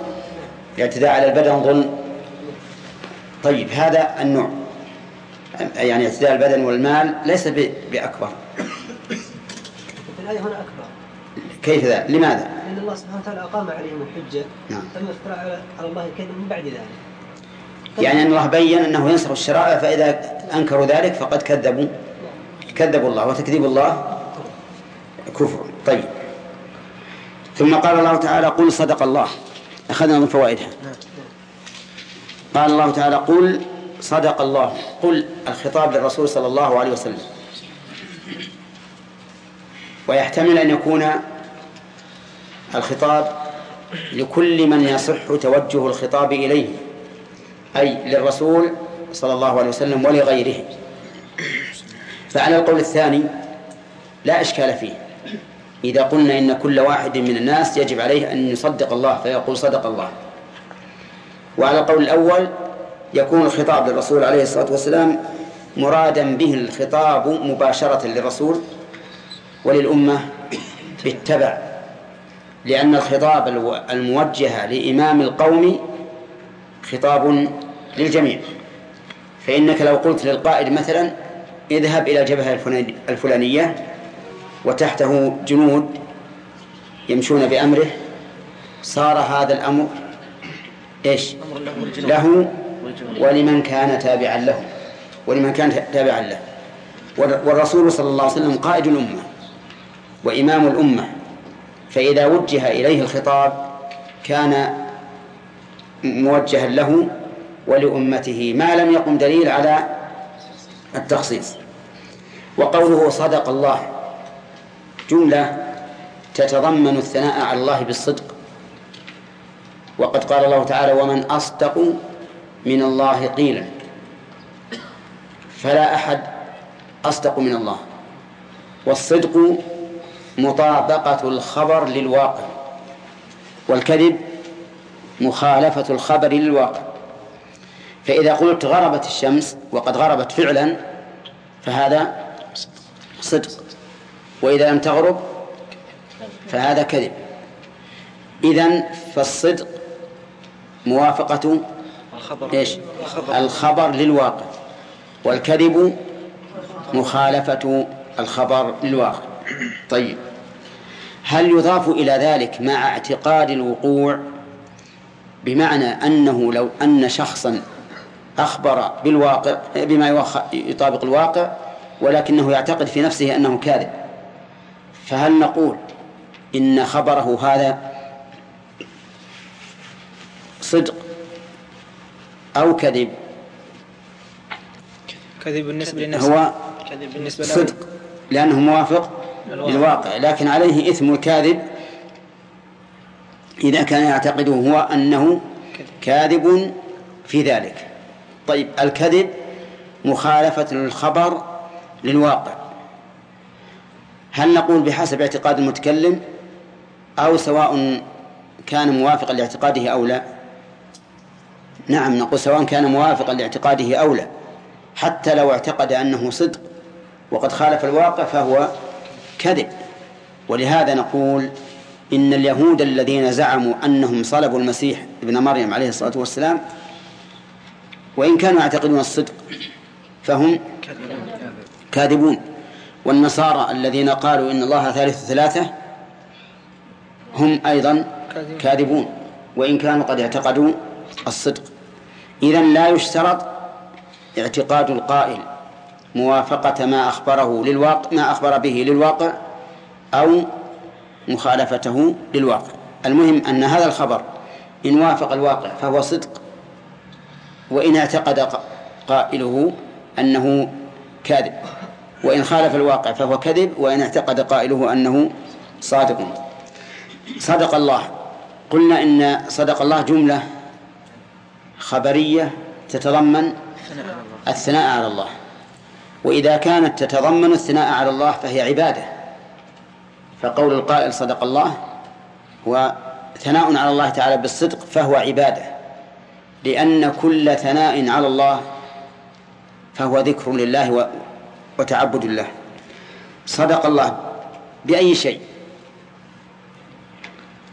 الاعتداء على البدن ظلم. طيب هذا النوع. يعني اعتداء البدن والمال ليس ب- بأكبر. في الآية هنا أكبر. كيف ذا؟ لماذا؟ لأن الله سبحانه وتعالى أقام عليهم الحجة. نعم. ثم افترى على الله الكذب من بعد ذلك. يعني أن الله بين أنه ينسخ الشرائع فإذا أنكروا ذلك فقد كذبوا. كذبوا الله وتكذيب الله كفر. طيب. ثم قال الله تعالى قل صدق الله. أخذنا من فوائدها. قال الله تعالى قل صدق الله. قل الخطاب للرسول صلى الله عليه وسلم. ويحتمل أن يكون الخطاب لكل من يصح توجه الخطاب إليه أي للرسول صلى الله عليه وسلم ولغيره. فعلى القول الثاني لا إشكال فيه. إذا قلنا إن كل واحد من الناس يجب عليه أن يصدق الله فيقول صدق الله. وعلى القول الأول يكون الخطاب للرسول عليه الصلاة والسلام مرادا به الخطاب مباشرة للرسول وللأمة بالتبع لأن الخطاب الموجه لإمام القوم خطاب للجميع. فإنك لو قلت للقائد مثلا اذهب إلى الجبهة الفلاني- الفلانية وتحته جنود يمشون بأمره. صار هذا الأمر إيش؟ له. ولمن كان تابعا له. ولمن كان تابعا له. والر- والرسول صلى الله عليه وسلم قائد الأمة وإمام الأمة. فإذا وجه إليه الخطاب كان موجها له ولأمته ما لم يقم دليل على التخصيص. وقوله صدق الله. جملة تتضمن الثناء على الله بالصدق. وقد قال الله تعالى ومن أصدق من الله قيلا فلا أحد أصدق من الله. والصدق مطابقة الخبر للواقع والكذب مخالفة الخبر للواقع. فإذا قلت غربت الشمس وقد غربت فعلا فهذا صدق. وإذا لم تغرب فهذا كذب. إذن فالصدق موافقة الخبر. إيش؟ الخبر. للواقع والكذب مخالفة الخبر للواقع. طيب هل يضاف إلى ذلك مع اعتقاد الوقوع بمعنى أنه لو أن شخصا أخبر بالواقع بما يطابق الواقع ولكنه يعتقد في نفسه أنه كاذب؟ فهل نقول إن خبره هذا صدق أو كذب؟ كذب بالنسبة لنفسه هو كذب بالنسبة صدق لأنه موافق للواقع لكن عليه إثم الكاذب. إذا كان يعتقده هو أنه كاذب في ذلك. طيب الكذب مخالفة الخبر للواقع. هل نقول بحسب اعتقاد المتكلم أو سواء كان موافقا لاعتقاده أو لا؟ نعم نقول سواء كان موافقا لاعتقاده أو لا. حتى لو اعتقد أنه صدق وقد خالف الواقع فهو كذب. ولهذا نقول إن اليهود الذين زعموا أنهم صلبوا المسيح ابن مريم عليه الصلاة والسلام وإن كانوا يعتقدون الصدق فهم كاذبون. والنصارى الذين قالوا إن الله ثالث ثلاثة هم أيضا كاذبون. وإن كانوا قد اعتقدوا الصدق. إذا لا يشترط اعتقاد القائل موافقة ما أخبره للواقع ما أخبر به للواقع أو مخالفته للواقع. المهم أن هذا الخبر إن وافق الواقع فهو صدق وإن اعتقد قائله أنه كاذب. وإن خالف الواقع فهو كذب وإن اعتقد قائله أنه صادق. صدق الله. قلنا إن صدق الله جملة خبرية تتضمن الثناء على الله. وإذا كانت تتضمن الثناء على الله فهي عبادة. فقول القائل صدق الله هو ثناء على الله تعالى بالصدق فهو عبادة. لأن كل ثناء على الله فهو ذكر لله وتعبد الله. صدق الله بأي شيء.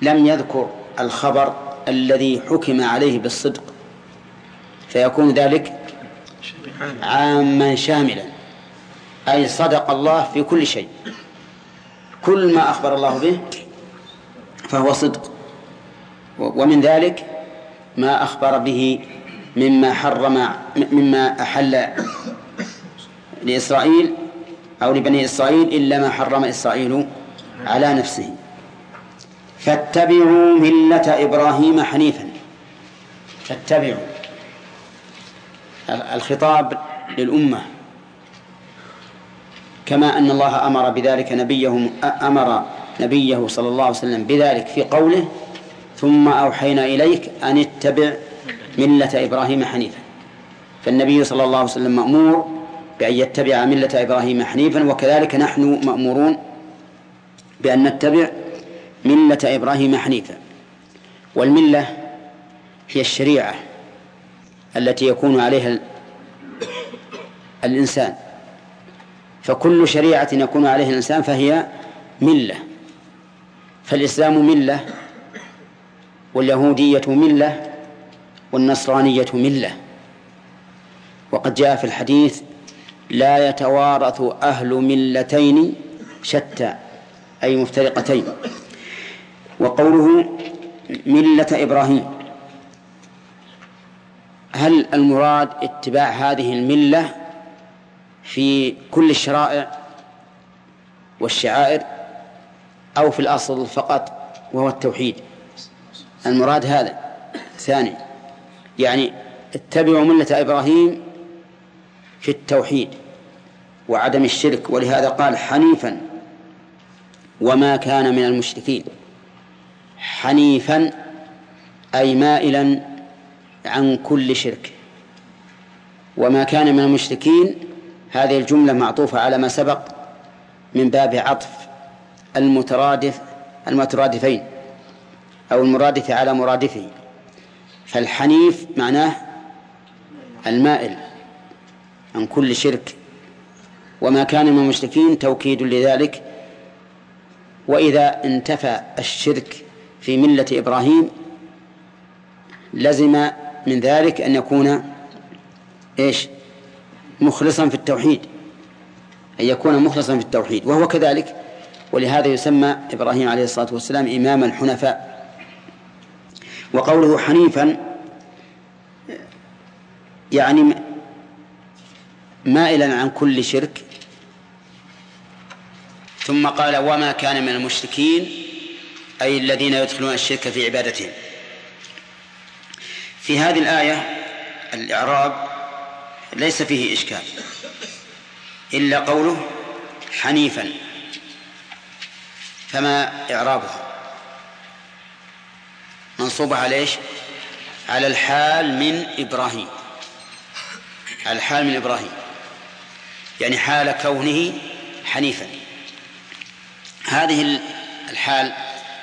لم يذكر الخبر الذي حكم عليه بالصدق. فيكون ذلك عاما شاملا. أي صدق الله في كل شيء. كل ما أخبر الله به فهو صدق. ومن ذلك ما أخبر به مما حرم مما أحل لإسرائيل أو لبني إسرائيل إلا ما حرم إسرائيل على نفسه. فاتبعوا ملة إبراهيم حنيفا. فاتبعوا. الخطاب للأمة. كما أن الله أمر بذلك نبيه أمر نبيه صلى الله عليه وسلم بذلك في قوله ثم أوحينا إليك أن اتبع ملة إبراهيم حنيفا. فالنبي صلى الله عليه وسلم مأمور بأن يتبع ملة إبراهيم حنيفا وكذلك نحن مأمورون بأن نتبع ملة إبراهيم حنيفا. والملة هي الشريعة التي يكون عليها الإنسان. فكل شريعة يكون عليها الإنسان فهي ملة. فالإسلام ملة واليهودية ملة والنصرانية ملة. وقد جاء في الحديث لا يتوارث أهل ملتين شتى أي مفترقتين. وقوله ملة إبراهيم. هل المراد اتباع هذه الملة في كل الشرائع والشعائر أو في الأصل فقط وهو التوحيد؟ المراد هذا. ثاني يعني اتبعوا ملة إبراهيم في التوحيد وعدم الشرك ولهذا قال حنيفا وما كان من المشركين. حنيفا أي مائلا عن كل شرك. وما كان من المشركين هذه الجملة معطوفة على ما سبق من باب عطف المترادف المترادفين أو المرادف على مرادفه. فالحنيف معناه المائل. عن كل شرك وما كان من المشركين توكيد لذلك. وإذا انتفى الشرك في ملة إبراهيم لزم من ذلك أن يكون إيش؟ مخلصا في التوحيد أن يكون مخلصا في التوحيد. وهو كذلك ولهذا يسمى إبراهيم عليه الصلاة والسلام إمام الحنفاء. وقوله حنيفا يعني مائلا عن كل شرك. ثم قال وما كان من المشركين أي الذين يدخلون الشرك في عبادتهم. في هذه الآية الإعراب ليس فيه إشكال. إلا قوله حنيفا فما إعرابها. منصوبة على إيش؟ على الحال من إبراهيم. الحال من إبراهيم. يعني حال كونه حنيفا. هذه الحال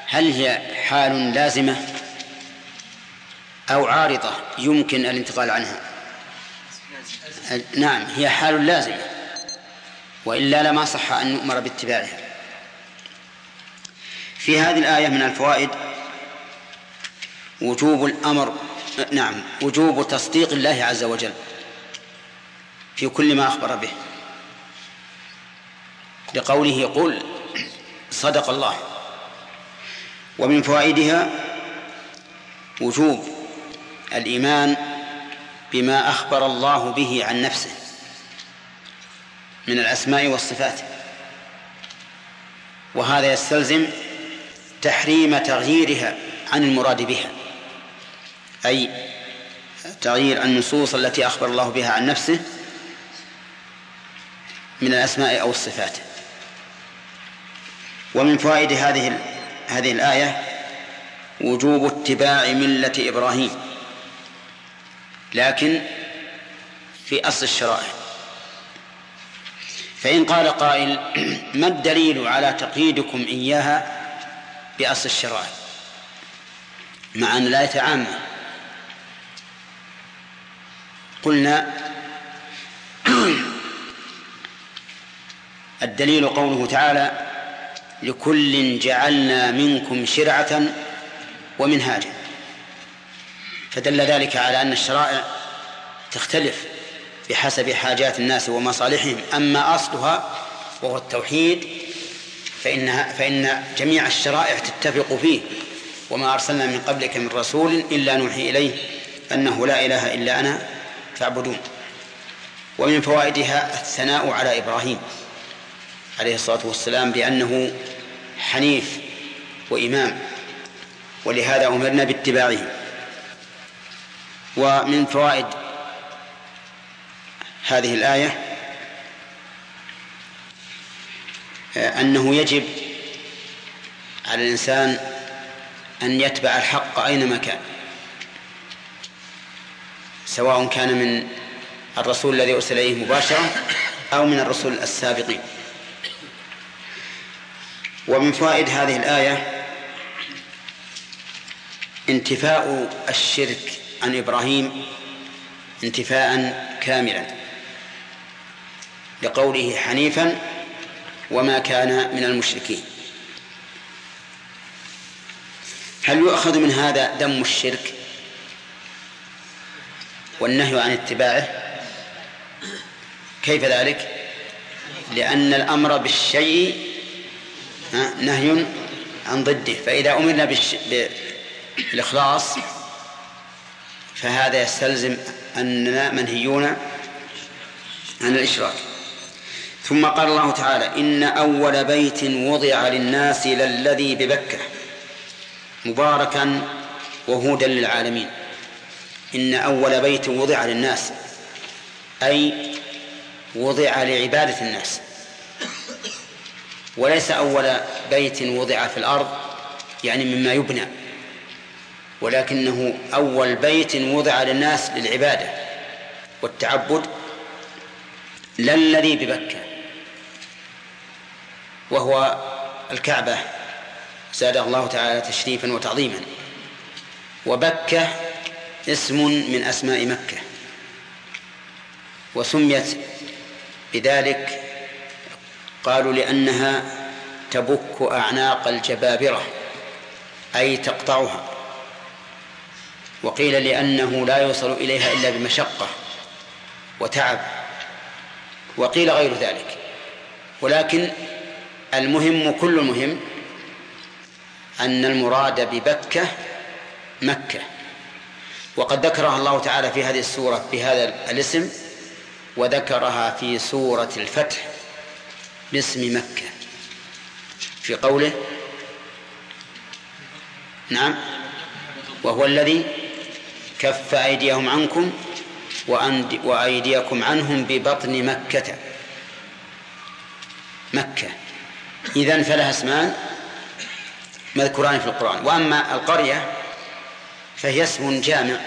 هل هي حال لازمة أو عارضة يمكن الانتقال عنها؟ نعم هي حال لازمة وإلا لما صح أن نؤمر باتباعها. في هذه الآية من الفوائد وجوب الأمر نعم وجوب تصديق الله عز وجل في كل ما أخبر به. لقوله قل صدق الله. ومن فوائدها وجوب الإيمان بما أخبر الله به عن نفسه من الأسماء والصفات. وهذا يستلزم تحريم تغييرها عن المراد بها أي تغيير النصوص التي أخبر الله بها عن نفسه من الأسماء أو الصفات. ومن فوائد هذه هذه الآية وجوب اتباع ملة إبراهيم لكن في أصل الشرائع. فإن قال قائل ما الدليل على تقييدكم إياها بأصل الشرائع؟ مع أن الآية عامة. قلنا الدليل قوله تعالى لكل جعلنا منكم شرعة ومنهاجا. فدل ذلك على أن الشرائع تختلف بحسب حاجات الناس ومصالحهم. أما أصلها وهو التوحيد فإنها فإن جميع الشرائع تتفق فيه. وما أرسلنا من قبلك من رسول إلا نوحي إليه أنه لا إله إلا أنا فاعبدون. ومن فوائدها الثناء على إبراهيم. عليه الصلاة والسلام بأنه حنيف وإمام ولهذا أمرنا باتباعه. ومن فوائد هذه الآية أنه يجب على الإنسان أن يتبع الحق أينما كان سواء كان من الرسول الذي أرسل إليه مباشرة أو من الرسل السابقين. ومن فوائد هذه الآية انتفاء الشرك عن إبراهيم انتفاء كاملا لقوله حنيفا وما كان من المشركين هل يؤخذ من هذا دم الشرك والنهي عن اتباعه؟ كيف ذلك؟ لأن الأمر بالشيء نهي عن ضده. فإذا أمرنا بالإخلاص فهذا يستلزم أننا منهيون عن الإشراك. ثم قال الله تعالى إن أول بيت وضع للناس للذي ببكة مباركا وهودا للعالمين. إن أول بيت وضع للناس أي وضع لعبادة الناس. وليس أول بيت وضع في الأرض يعني مما يبنى ولكنه أول بيت وضع للناس للعبادة والتعبد لا الذي ببكة وهو الكعبة. زادها الله تعالى تشريفا وتعظيما. وبكة اسم من أسماء مكة وسميت بذلك قالوا لأنها تبك أعناق الجبابرة أي تقطعها. وقيل لأنه لا يوصل إليها إلا بمشقة وتعب. وقيل غير ذلك. ولكن المهم كل المهم أن المراد ببكة مكة. وقد ذكرها الله تعالى في هذه السورة بهذا الاسم وذكرها في سورة الفتح. باسم مكة. في قوله نعم. وهو الذي كف أيديهم عنكم وأيديكم عنهم ببطن مكة. مكة. إذن فلها اسمان مذكوران في القرآن. وأما القرية فهي اسم جامع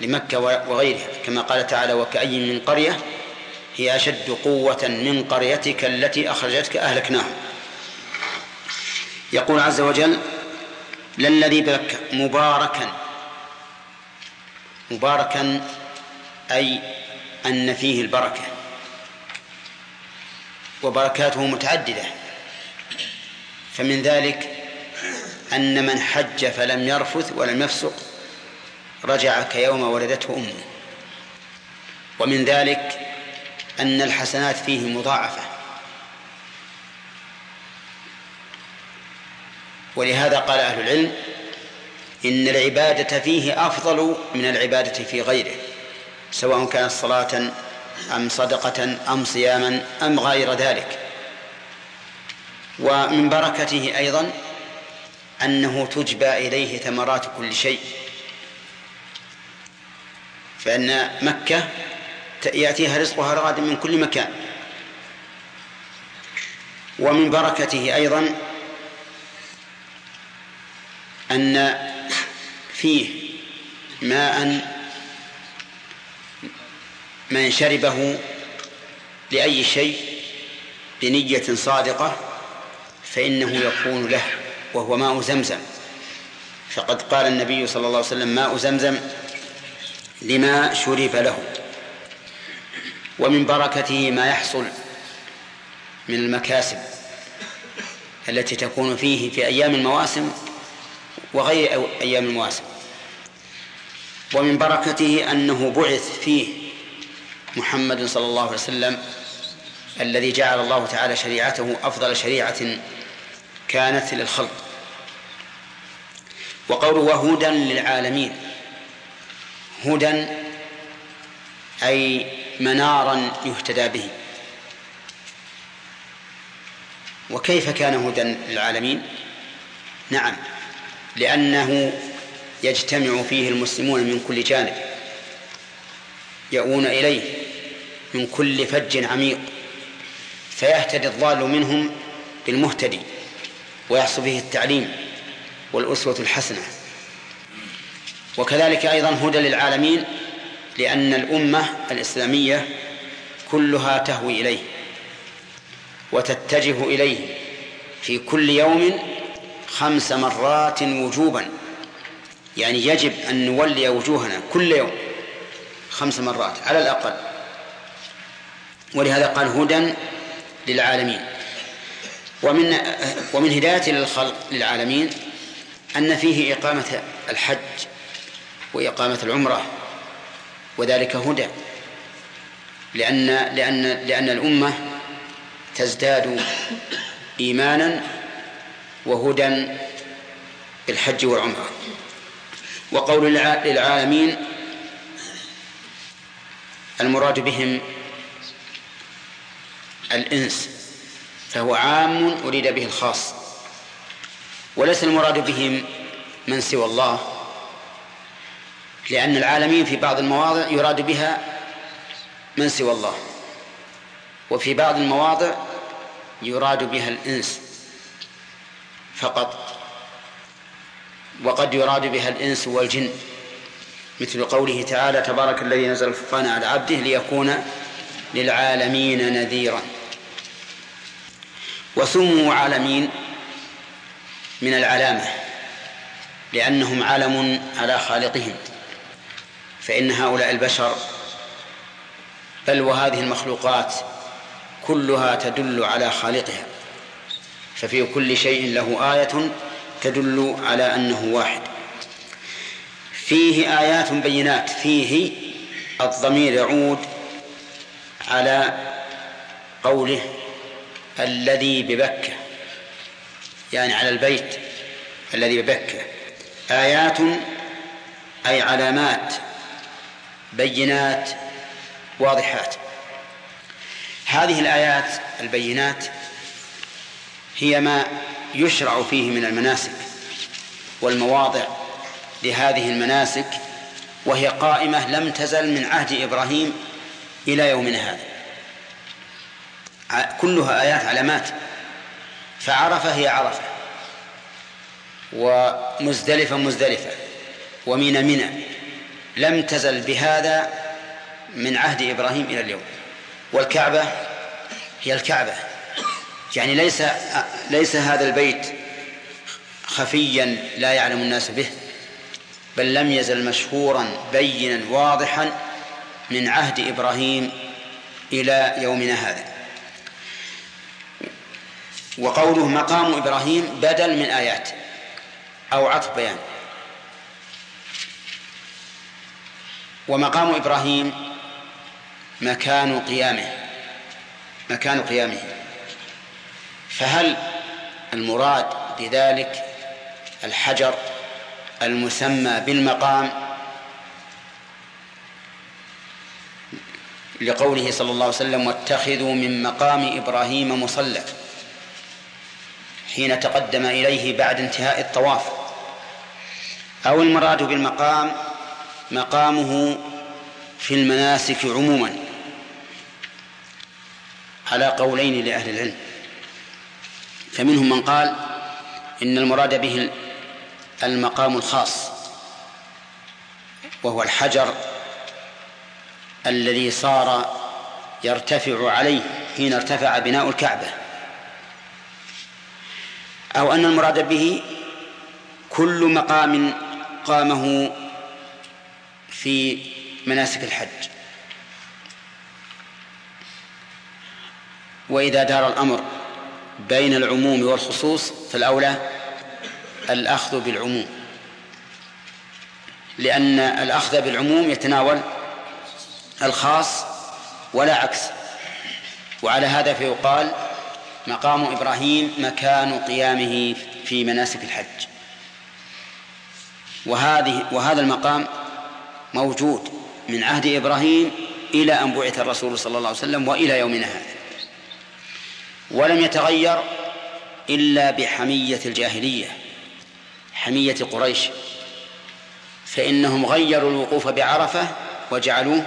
لمكة وغيرها كما قال تعالى وكأي من قرية هي أشد قوة من قريتك التي أخرجتك أهلكناهم. يقول عز وجل للذي بك مباركا. مباركا أي أن فيه البركة. وبركاته متعددة. فمن ذلك أن من حج فلم يرفث ولم يفسق رجع كيوم ولدته أمه. ومن ذلك أن الحسنات فيه مضاعفة. ولهذا قال أهل العلم إن العبادة فيه أفضل من العبادة في غيره سواء كانت صلاة أم صدقة أم صياما أم غير ذلك. ومن بركته أيضا أنه تجبى إليه ثمرات كل شيء فإن مكة يأتيها رزقها رغدا من كل مكان. ومن بركته أيضا أن فيه ماء من شربه لأي شيء بنية صادقة فإنه يكون له وهو ماء زمزم. فقد قال النبي صلى الله عليه وسلم ماء زمزم لما شرب له. ومن بركته ما يحصل من المكاسب التي تكون فيه في أيام المواسم وغير أيام المواسم. ومن بركته أنه بعث فيه محمد صلى الله عليه وسلم الذي جعل الله تعالى شريعته أفضل شريعة كانت للخلق. وقوله وهدى للعالمين. هدى أي منارا يهتدى به. وكيف كان هدى للعالمين؟ نعم لأنه يجتمع فيه المسلمون من كل جانب يؤون إليه من كل فج عميق فيهتدي الضال منهم بالمهتدي ويحصل فيه التعليم والأسوة الحسنة. وكذلك أيضا هدى للعالمين لأن الأمة الإسلامية كلها تهوي إليه وتتجه إليه في كل يوم خمس مرات وجوبا. يعني يجب أن نولي وجوهنا كل يوم خمس مرات على الأقل. ولهذا قال هدى للعالمين. ومن ومن هداية للخلق للعالمين أن فيه إقامة الحج وإقامة العمرة. وذلك هدى. لأن لأن لأن الأمة تزداد إيمانا وهدى بالحج والعمرة. وقول للعالمين المراد بهم الإنس فهو عام أريد به الخاص. وليس المراد بهم من سوى الله لأن العالمين في بعض المواضع يراد بها من سوى الله. وفي بعض المواضع يراد بها الإنس فقط. وقد يراد بها الإنس والجن. مثل قوله تعالى تبارك الذي نزل الفرقان على عبده ليكون للعالمين نذيرا. وسموا عالمين من العلامة لأنهم علم على خالقهم. فإن هؤلاء البشر بل وهذه المخلوقات كلها تدل على خالقها ففي كل شيء له آية تدل على أنه واحد. فيه آيات بينات فيه الضمير يعود على قوله الذي ببكة يعني على البيت الذي ببكة. آيات أي علامات بينات واضحات. هذه الآيات البينات هي ما يشرع فيه من المناسك والمواضع لهذه المناسك وهي قائمة لم تزل من عهد إبراهيم إلى يومنا هذا. كلها آيات علامات فعرفة هي عرفة ومزدلفة مزدلفة ومن منى لم تزل بهذا من عهد إبراهيم إلى اليوم. والكعبة هي الكعبة. يعني ليس ليس هذا البيت خفيا لا يعلم الناس به بل لم يزل مشهورا بينا واضحا من عهد إبراهيم إلى يومنا هذا. وقوله مقام إبراهيم بدل من آيات أو عطف بيان. ومقام إبراهيم مكان قيامه مكان قيامه. فهل المراد بذلك الحجر المسمى بالمقام؟ لقوله صلى الله عليه وسلم واتخذوا من مقام إبراهيم مصلى حين تقدم إليه بعد انتهاء الطواف. أو المراد بالمقام مقامه في المناسك عموما على قولين لأهل العلم. فمنهم من قال إن المراد به المقام الخاص وهو الحجر الذي صار يرتفع عليه حين ارتفع بناء الكعبة. أو أن المراد به كل مقام قامه في مناسك الحج. وإذا دار الأمر بين العموم والخصوص فالأولى الأخذ بالعموم. لأن الأخذ بالعموم يتناول الخاص ولا عكس. وعلى هذا فيقال مقام إبراهيم مكان قيامه في مناسك الحج. وهذه وهذا المقام موجود من عهد إبراهيم إلى أن بعث الرسول صلى الله عليه وسلم وإلى يومنا هذا. ولم يتغير إلا بحمية الجاهلية حمية قريش فإنهم غيروا الوقوف بعرفة وجعلوه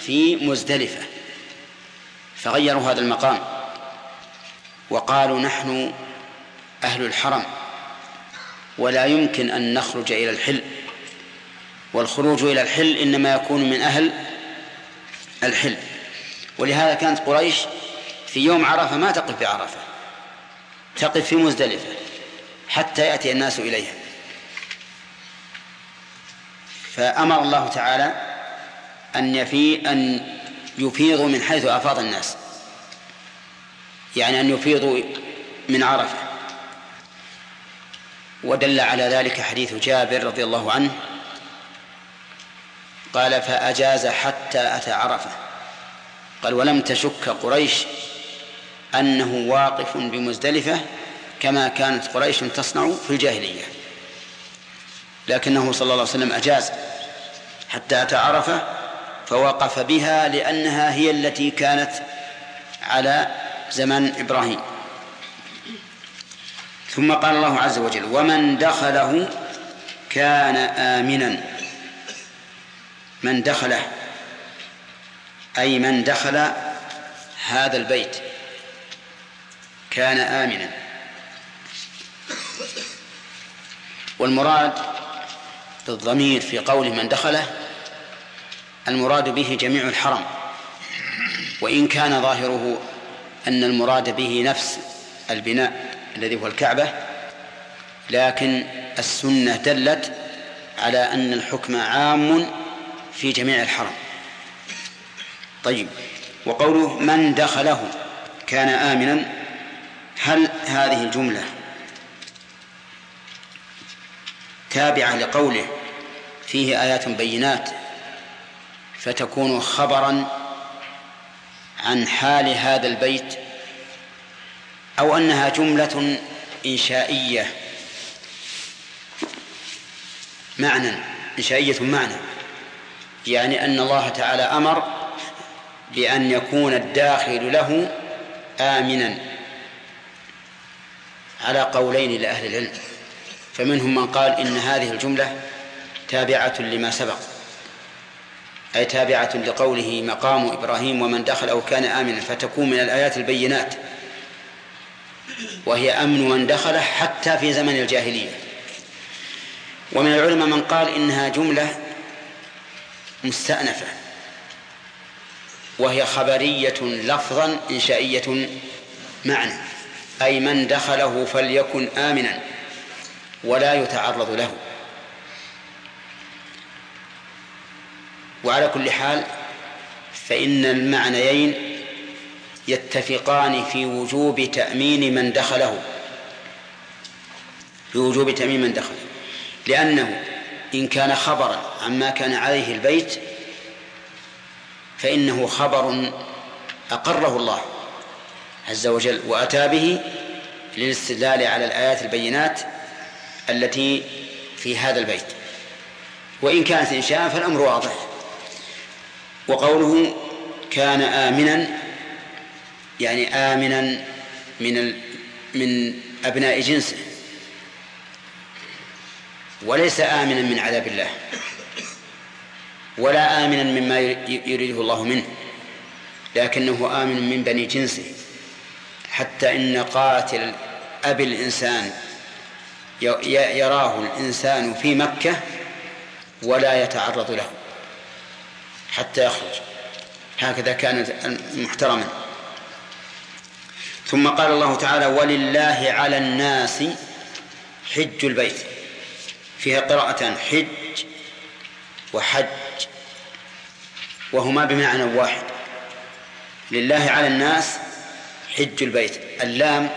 في مزدلفة فغيروا هذا المقام. وقالوا نحن أهل الحرم ولا يمكن أن نخرج إلى الحل. والخروج إلى الحل إنما يكون من أهل الحل. ولهذا كانت قريش في يوم عرفة ما تقف بعرفة تقف في مزدلفة حتى يأتي الناس إليها. فأمر الله تعالى أن يفي أن يفيضوا من حيث أفاض الناس. يعني أن يفيضوا من عرفة. ودل على ذلك حديث جابر رضي الله عنه قال فأجاز حتى أتى عرفة. قال ولم تشك قريش أنه واقف بمزدلفة كما كانت قريش تصنع في الجاهلية. لكنه صلى الله عليه وسلم أجاز حتى أتى عرفة فوقف بها لأنها هي التي كانت على زمن إبراهيم. ثم قال الله عز وجل ومن دخله كان آمنا. من دخله أي من دخل هذا البيت كان آمنا. والمراد بالضمير في قول من دخله المراد به جميع الحرم. وإن كان ظاهره أن المراد به نفس البناء الذي هو الكعبة لكن السنة دلت على أن الحكم عام في جميع الحرم. طيب وقوله من دخله كان آمنا هل هذه الجملة تابعة لقوله فيه آيات بينات فتكون خبرا عن حال هذا البيت أو أنها جملة إنشائية؟ معنى إنشائية معنى. يعني أن الله تعالى أمر بأن يكون الداخل له آمنا على قولين لأهل العلم. فمنهم من قال إن هذه الجملة تابعة لما سبق أي تابعة لقوله مقام إبراهيم ومن دخله كان آمنا فتكون من الآيات البينات. وهي أمن من دخله حتى في زمن الجاهلية. ومن العلماء من قال إنها جملة مستأنفة. وهي خبرية لفظا إنشائية معنى أي من دخله فليكن آمنا ولا يتعرض له. وعلى كل حال فإن المعنيين يتفقان في وجوب تأمين من دخله في وجوب تأمين من دخل لأنه إن كان خبرا عما كان عليه البيت فإنه خبر أقره الله عز وجل وأتى به للاستدلال على الآيات البينات التي في هذا البيت وإن كانت إنشاء فالأمر واضح وقوله كان آمنا يعني آمنا من. من أبناء جنسه وليس آمنا من عذاب الله ولا آمنا مما يريده الله منه لكنه آمن من بني جنسه حتى إن قاتل أبي الإنسان يراه الإنسان في مكة ولا يتعرض له حتى يخرج. هكذا كان محترما. ثم قال الله تعالى ولله على الناس حج البيت. فيها قراءتان حج وحج وهما بمعنى واحد. لله على الناس حج البيت اللام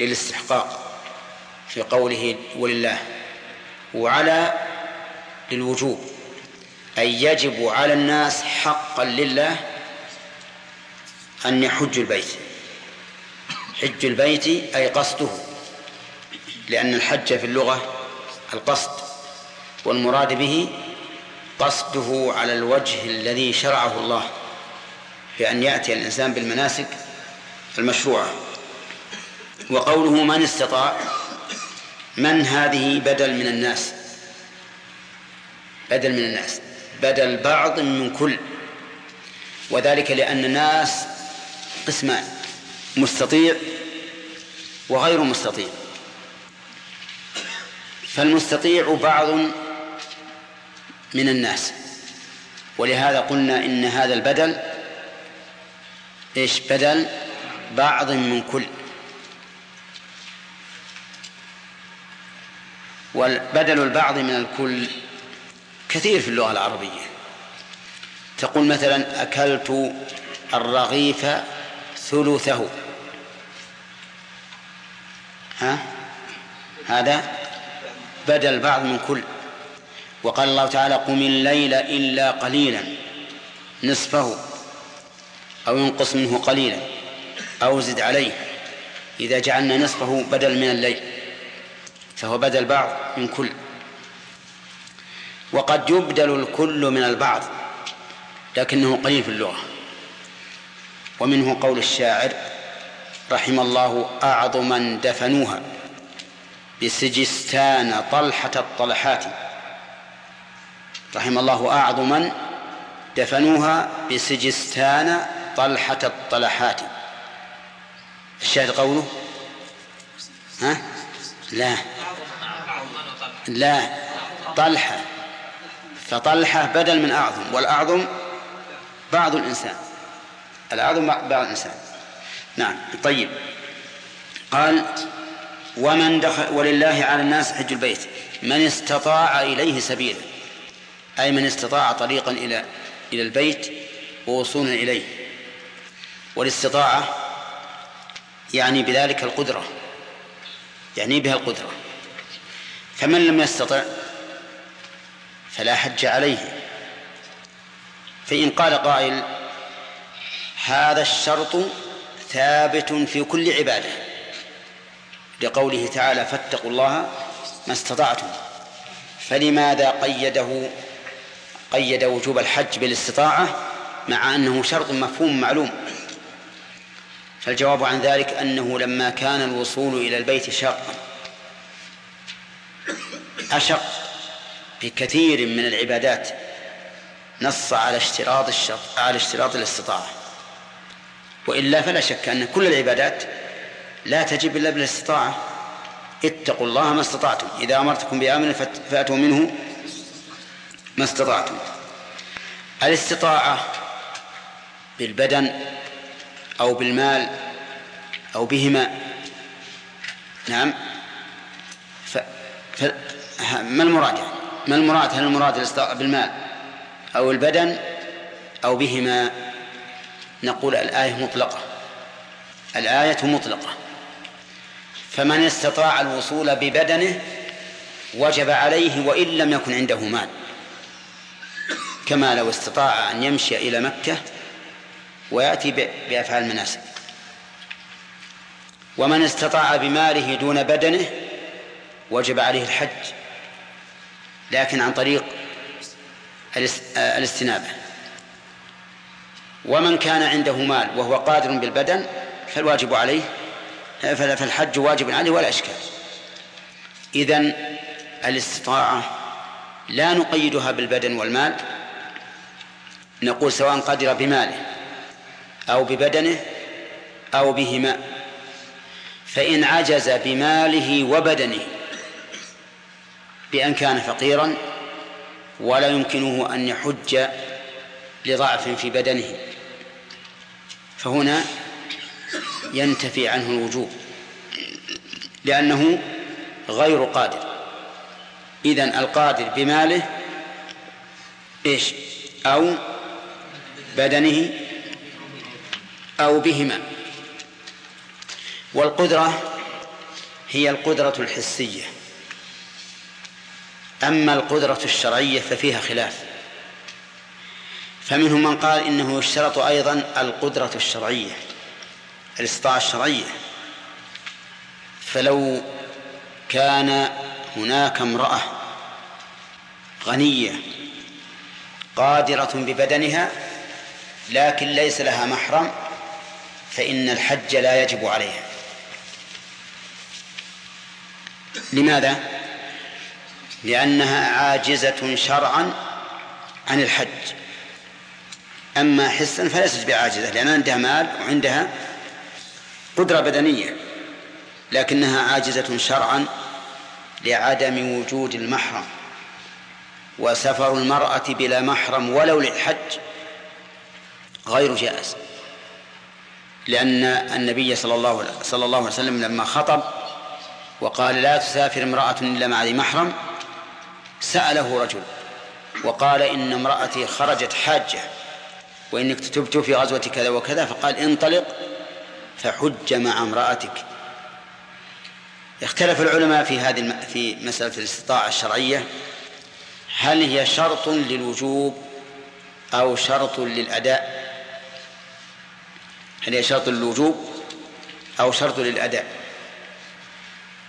للاستحقاق في قوله ولله وعلى للوجوب أي يجب على الناس حقا لله أن يحج البيت. حج البيت أي قصده لأن الحج في اللغة القصد والمراد به قصده على الوجه الذي شرعه الله بأن يأتي الإنسان بالمناسك المشروعة. وقوله من استطاع من هذه بدل من الناس؟ بدل من الناس بدل بعض من كل. وذلك لأن الناس قسمان مستطيع وغير مستطيع. فالمستطيع بعض من الناس. ولهذا قلنا إن هذا البدل إيش بدل؟ بعض من كل. والبدل البعض من الكل كثير في اللغة العربية. تقول مثلا أكلت الرغيف ثلثه. ها؟ هذا بدل بعض من كل. وقال الله تعالى قم الليل إلا قليلا نصفه أو ينقص منه قليلا أو زد عليه. إذا جعلنا نصفه بدل من الليل فهو بدل بعض من كل. وقد يبدل الكل من البعض لكنه قليل في اللغة. ومنه قول الشاعر رحم الله أعظما دفنوها. بسجستان طلحة الطلحات. رحم الله أعظما دفنوها بسجستان طلحة الطلحات. الشاهد قوله؟ ها؟ لا. لا. طلحة. فطلحة بدل من أعظم والأعظم بعض الإنسان. الأعظم بعض الإنسان. نعم طيب. قال ومن دخل ولله على الناس حج البيت. من استطاع إليه سبيلا أي من استطاع طريقا إلى إلى البيت ووصولا إليه. والاستطاعة يعني بذلك القدرة. يعني بها القدرة. فمن لم يستطع فلا حج عليه. فإن قال قائل هذا الشرط ثابت في كل عبادة. لقوله تعالى فاتقوا الله ما استطعتم. فلماذا قيده قيد وجوب الحج بالاستطاعة مع أنه شرط مفهوم معلوم؟ فالجواب عن ذلك أنه لما كان الوصول إلى البيت شاقا أشق في كثير من العبادات نص على اشتراط الشرط على اشتراط الاستطاعة. وإلا فلا شك أن كل العبادات لا تجب إلا بالاستطاعة اتقوا الله ما استطعتم. إذا أمرتكم بأمر فأتوا منه ما استطعتم. الاستطاعة بالبدن أو بالمال أو بهما. نعم. ف... ف... ما المراد يعني؟ ما المراد؟ هل المراد بالمال أو البدن أو بهما؟ نقول الآية مطلقة. الآية مطلقة. فمن استطاع الوصول ببدنه وجب عليه وإن لم يكن عنده مال. كما لو استطاع أن يمشي إلى مكة ويأتي بأفعال المناسك ومن استطاع بماله دون بدنه وجب عليه الحج لكن عن طريق الاستنابة. ومن كان عنده مال وهو قادر بالبدن فالواجب عليه فالحج واجب عليه ولا إشكال. إذن الاستطاعة لا نقيدها بالبدن والمال. نقول سواء قدر بماله أو ببدنه أو بهما. فإن عجز بماله وبدنه بأن كان فقيرا ولا يمكنه أن يحج لضعف في بدنه. فهنا ينتفي عنه الوجوب لأنه غير قادر. إذن القادر بماله إيش؟ أو بدنه أو بهما. والقدرة هي القدرة الحسية. أما القدرة الشرعية ففيها خلاف. فمنهم من قال إنه يشترط أيضا القدرة الشرعية. الاستطاعة الشرعية. فلو كان هناك امرأة غنية قادرة ببدنها لكن ليس لها محرم فإن الحج لا يجب عليها. لماذا؟ لأنها عاجزة شرعا عن الحج. أما حسا فليست بعاجزة لأن عندها مال وعندها قدرة بدنية لكنها عاجزة شرعا لعدم وجود المحرم. وسفر المرأة بلا محرم ولو للحج غير جائز. لأن النبي صلى الله صلى الله عليه وسلم لما خطب وقال لا تسافر امرأة إلا مع ذي محرم سأله رجل وقال إن امرأتي خرجت حاجة وإنك تبت في غزوة كذا وكذا فقال انطلق فحج مع امرأتك. اختلف العلماء في هذه في مسألة الاستطاعة الشرعية. هل هي شرط للوجوب أو شرط للأداء؟ هل هي شرط للوجوب أو شرط للأداء؟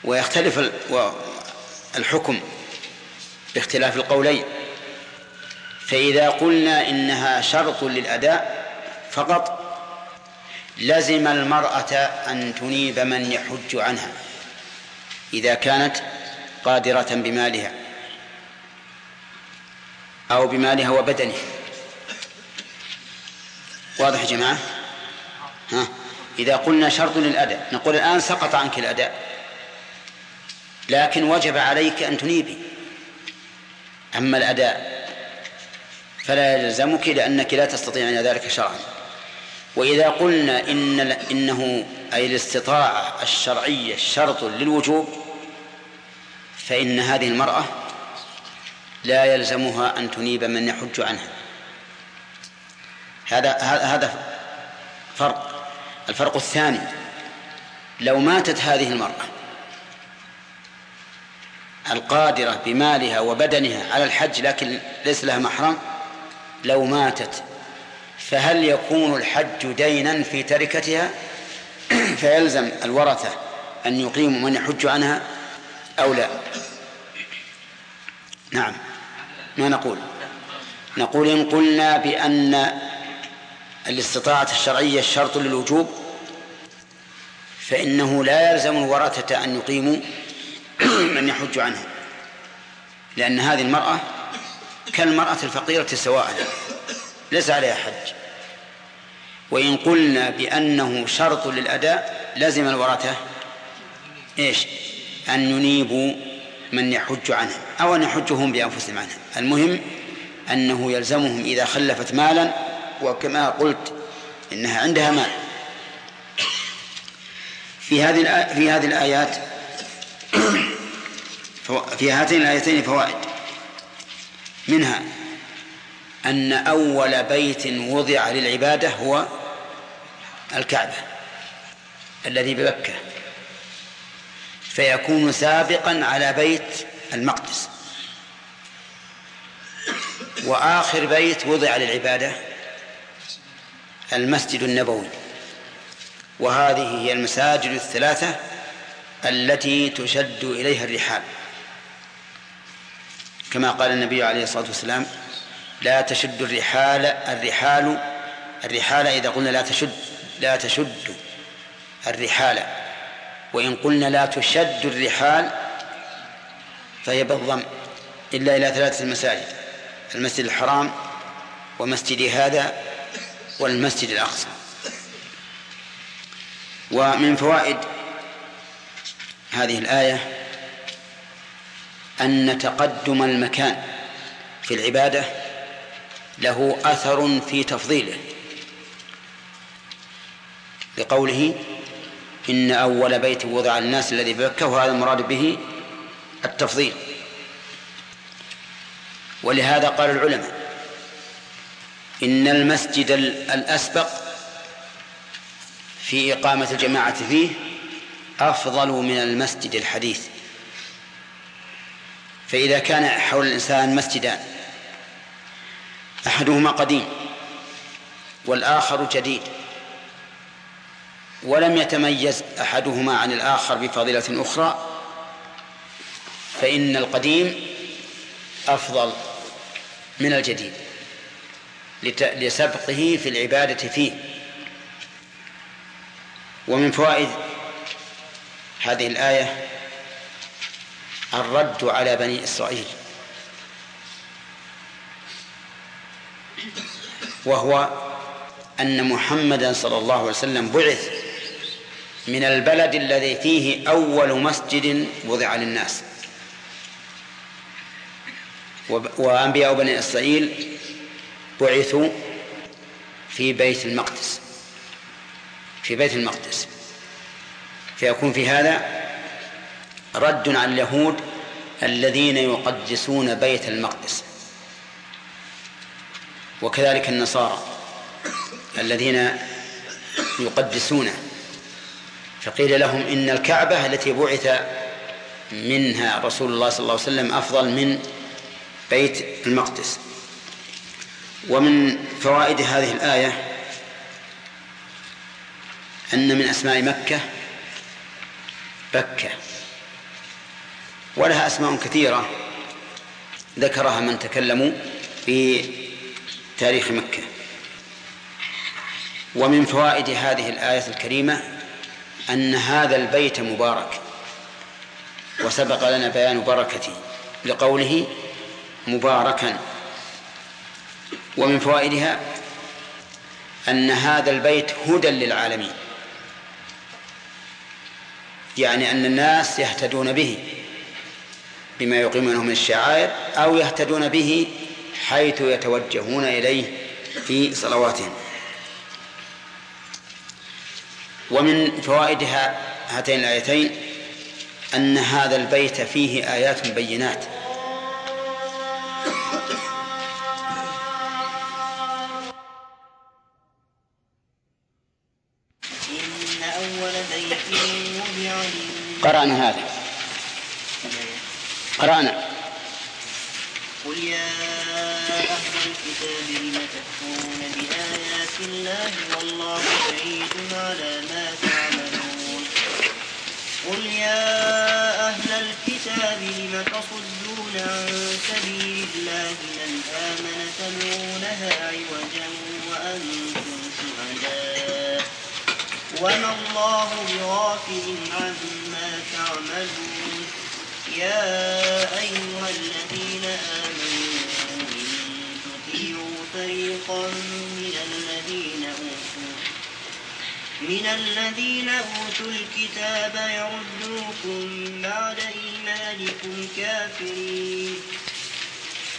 ويختلف الحكم باختلاف القولين. فإذا قلنا إنها شرط للأداء فقط لزم المرأة أن تنيب من يحج عنها إذا كانت قادرة بمالها أو بمالها وبدنها واضح يا جماعة؟ ها؟ إذا قلنا شرط للأداء نقول الآن سقط عنك الأداء لكن وجب عليك أن تنيبي. أما الأداء فلا يلزمك لأنك لا تستطيعين ذلك شرعا. وإذا قلنا إن إنه أي الاستطاعة الشرعية شرط للوجوب فإن هذه المرأة لا يلزمها أن تنيب من يحج عنها. هذا هذا فرق. الفرق الثاني لو ماتت هذه المرأة القادرة بمالها وبدنها على الحج لكن ليس لها محرم لو ماتت فهل يكون الحج دينا في تركتها؟ فيلزم الورثة أن يقيموا من يحج عنها أو لا. نعم. ما نقول؟ نقول إن قلنا بأن الاستطاعة الشرعية شرط للوجوب فإنه لا يلزم الورثة أن يقيموا من يحج عنه لأن هذه المرأة كالمرأة الفقيرة سواء ليس عليها حج. وإن قلنا بأنه شرط للأداء لزم الورثة إيش؟ أن ينيبوا من يحج عنه أو أن يحجهم بأنفسهم عنه. المهم أنه يلزمهم إذا خلفت مالا وكما قلت إنها عندها مال. في هذه في هذه الآيات في هاتين الآيتين فوائد. منها أن أول بيت وضع للعبادة هو الكعبة الذي بمكة فيكون سابقا على بيت المقدس. وآخر بيت وضع للعبادة المسجد النبوي. وهذه هي المساجد الثلاثة التي تشد إليها الرحال. كما قال النبي عليه الصلاة والسلام لا تشد الرحال الرحال الرحال إذا قلنا لا تشد لا تشد الرحال وإن قلنا لا تشد الرحال فهي بالضم إلا إلى ثلاثة مساجد المسجد الحرام ومسجد هذا والمسجد الأقصى. ومن فوائد هذه الآية أن تقدم المكان في العبادة له أثر في تفضيله. لقوله إن أول بيت وضع الناس الذي بمكة وهذا المراد به التفضيل. ولهذا قال العلماء إن المسجد الأسبق في إقامة الجماعة فيه أفضل من المسجد الحديث. فإذا كان حول الإنسان مسجدان أحدهما قديم والآخر جديد. ولم يتميز أحدهما عن الآخر بفضيلة أخرى فإن القديم أفضل من الجديد لسبقه في العبادة فيه. ومن فوائد هذه الآية الرد على بني إسرائيل. وهو أن محمدا صلى الله عليه وسلم بعث من البلد الذي فيه أول مسجد وضع للناس. وأنبياء بني إسرائيل بعثوا في بيت المقدس. في بيت المقدس. فيكون في هذا رد على اليهود الذين يقدسون بيت المقدس. وكذلك النصارى الذين يقدسونه. فقيل لهم إن الكعبة التي بعث منها رسول الله صلى الله عليه وسلم أفضل من بيت المقدس. ومن فوائد هذه الآية أن من أسماء مكة بكة ولها أسماء كثيرة ذكرها من تكلموا في تاريخ مكة. ومن فوائد هذه الآية الكريمة أن هذا البيت مبارك وسبق لنا بيان بركته لقوله مباركا. ومن فوائدها أن هذا البيت هدى للعالمين. يعني أن الناس يهتدون به بما يقيمونه من الشعائر أو يهتدون به حيث يتوجهون إليه في صلواتهم. ومن فوائد هاتين الآيتين أن هذا البيت فيه آيات بينات. قرأنا هذا. قرأنا. قل يا أهل الكتاب لم بآيات الله والله شهيد على ما تعملون. قل يا أهل الكتاب لم تصدون عن سبيل الله من آمن تدعونها عوجا وأنتم شهداء. وما الله بغافل عما تعملون. يا أيها الذين آمنوا إن تطيعوا فريقا من الذين من الذين أوتوا الكتاب يردوكم بعد إيمانكم كافرين.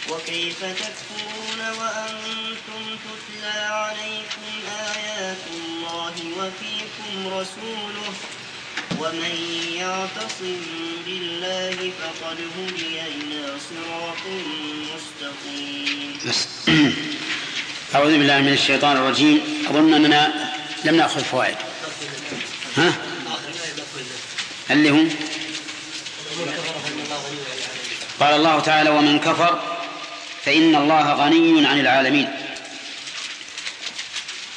وكيف تكفرون وأنتم تتلى عليكم آيات الله وفيكم رسوله ومن يعتصم بالله فقد هدي إلى صراط مستقيم. أعوذ بالله من الشيطان الرجيم. أظن أننا لم نأخذ فوائد. ها؟ اللي هم؟ قال الله تعالى ومن كفر فإن الله غني عن العالمين.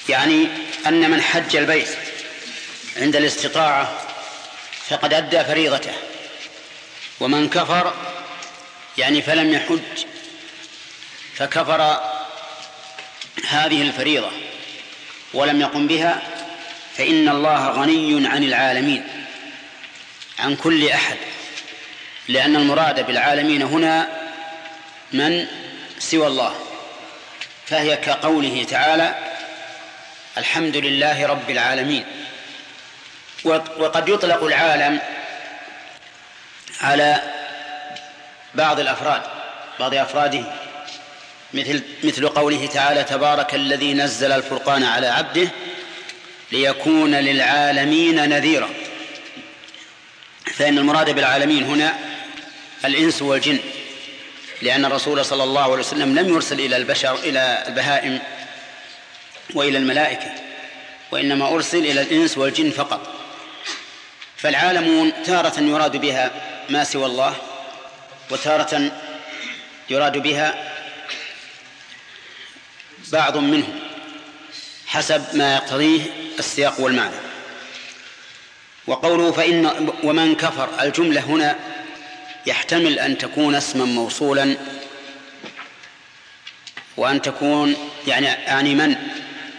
يعني أن من حج البيت عند الاستطاعة فقد أدى فريضته. ومن كفر يعني فلم يحج فكفر هذه الفريضة. ولم يقم بها فإن الله غني عن العالمين عن كل أحد لأن المراد بالعالمين هنا من؟ سوى الله. فهي كقوله تعالى الحمد لله رب العالمين. وقد يطلق العالم على بعض الأفراد بعض أفراده. مثل مثل قوله تعالى تبارك الذي نزل الفرقان على عبده ليكون للعالمين نذيرا. فإن المراد بالعالمين هنا الإنس والجن لأن الرسول صلى الله عليه وسلم لم يرسل إلى البشر إلى البهائم وإلى الملائكة وإنما أرسل إلى الإنس والجن فقط. فالعالمون تارة يراد بها ما سوى الله وتارة يراد بها بعض منهم حسب ما يقتضيه السياق والمعنى. وقوله فإن ومن كفر الجملة هنا يحتمل أن تكون اسما موصولا وأن تكون يعني يعني من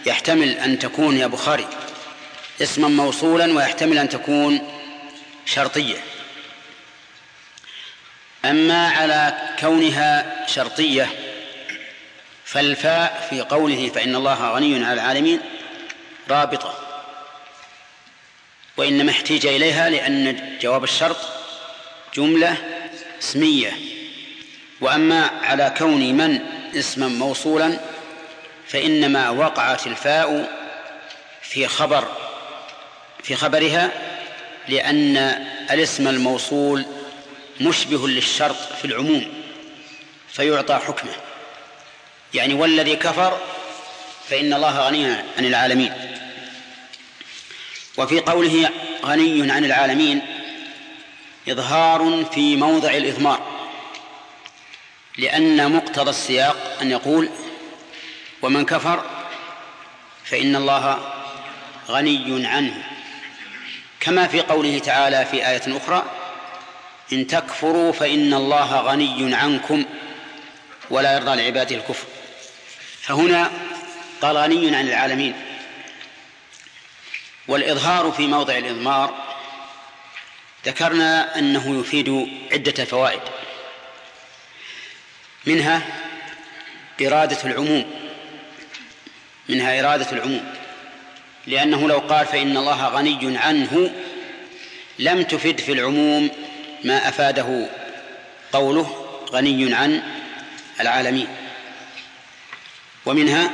يحتمل أن تكون يا بخاري اسما موصولا ويحتمل أن تكون شرطية. أما على كونها شرطية فالفاء في قوله فإن الله غني على العالمين رابطة وإنما احتيج إليها لأن جواب الشرط جملة اسمية. وأما على كون من اسما موصولا فإنما وقعت الفاء في خبر في خبرها لأن الاسم الموصول مشبه للشرط في العموم فيعطى حكمه. يعني والذي كفر فإن الله غني عن العالمين. وفي قوله غني عن العالمين إظهار في موضع الإضمار لأن مقتضى السياق أن يقول ومن كفر فإن الله غني عنه. كما في قوله تعالى في آية أخرى إن تكفروا فإن الله غني عنكم ولا يرضى لعباده الكفر. فهنا قال غني عن العالمين. والإظهار في موضع الإضمار ذكرنا أنه يفيد عدة فوائد. منها إرادة العموم. منها إرادة العموم. لأنه لو قال فإن الله غني عنه لم تفد في العموم ما أفاده قوله غني عن العالمين. ومنها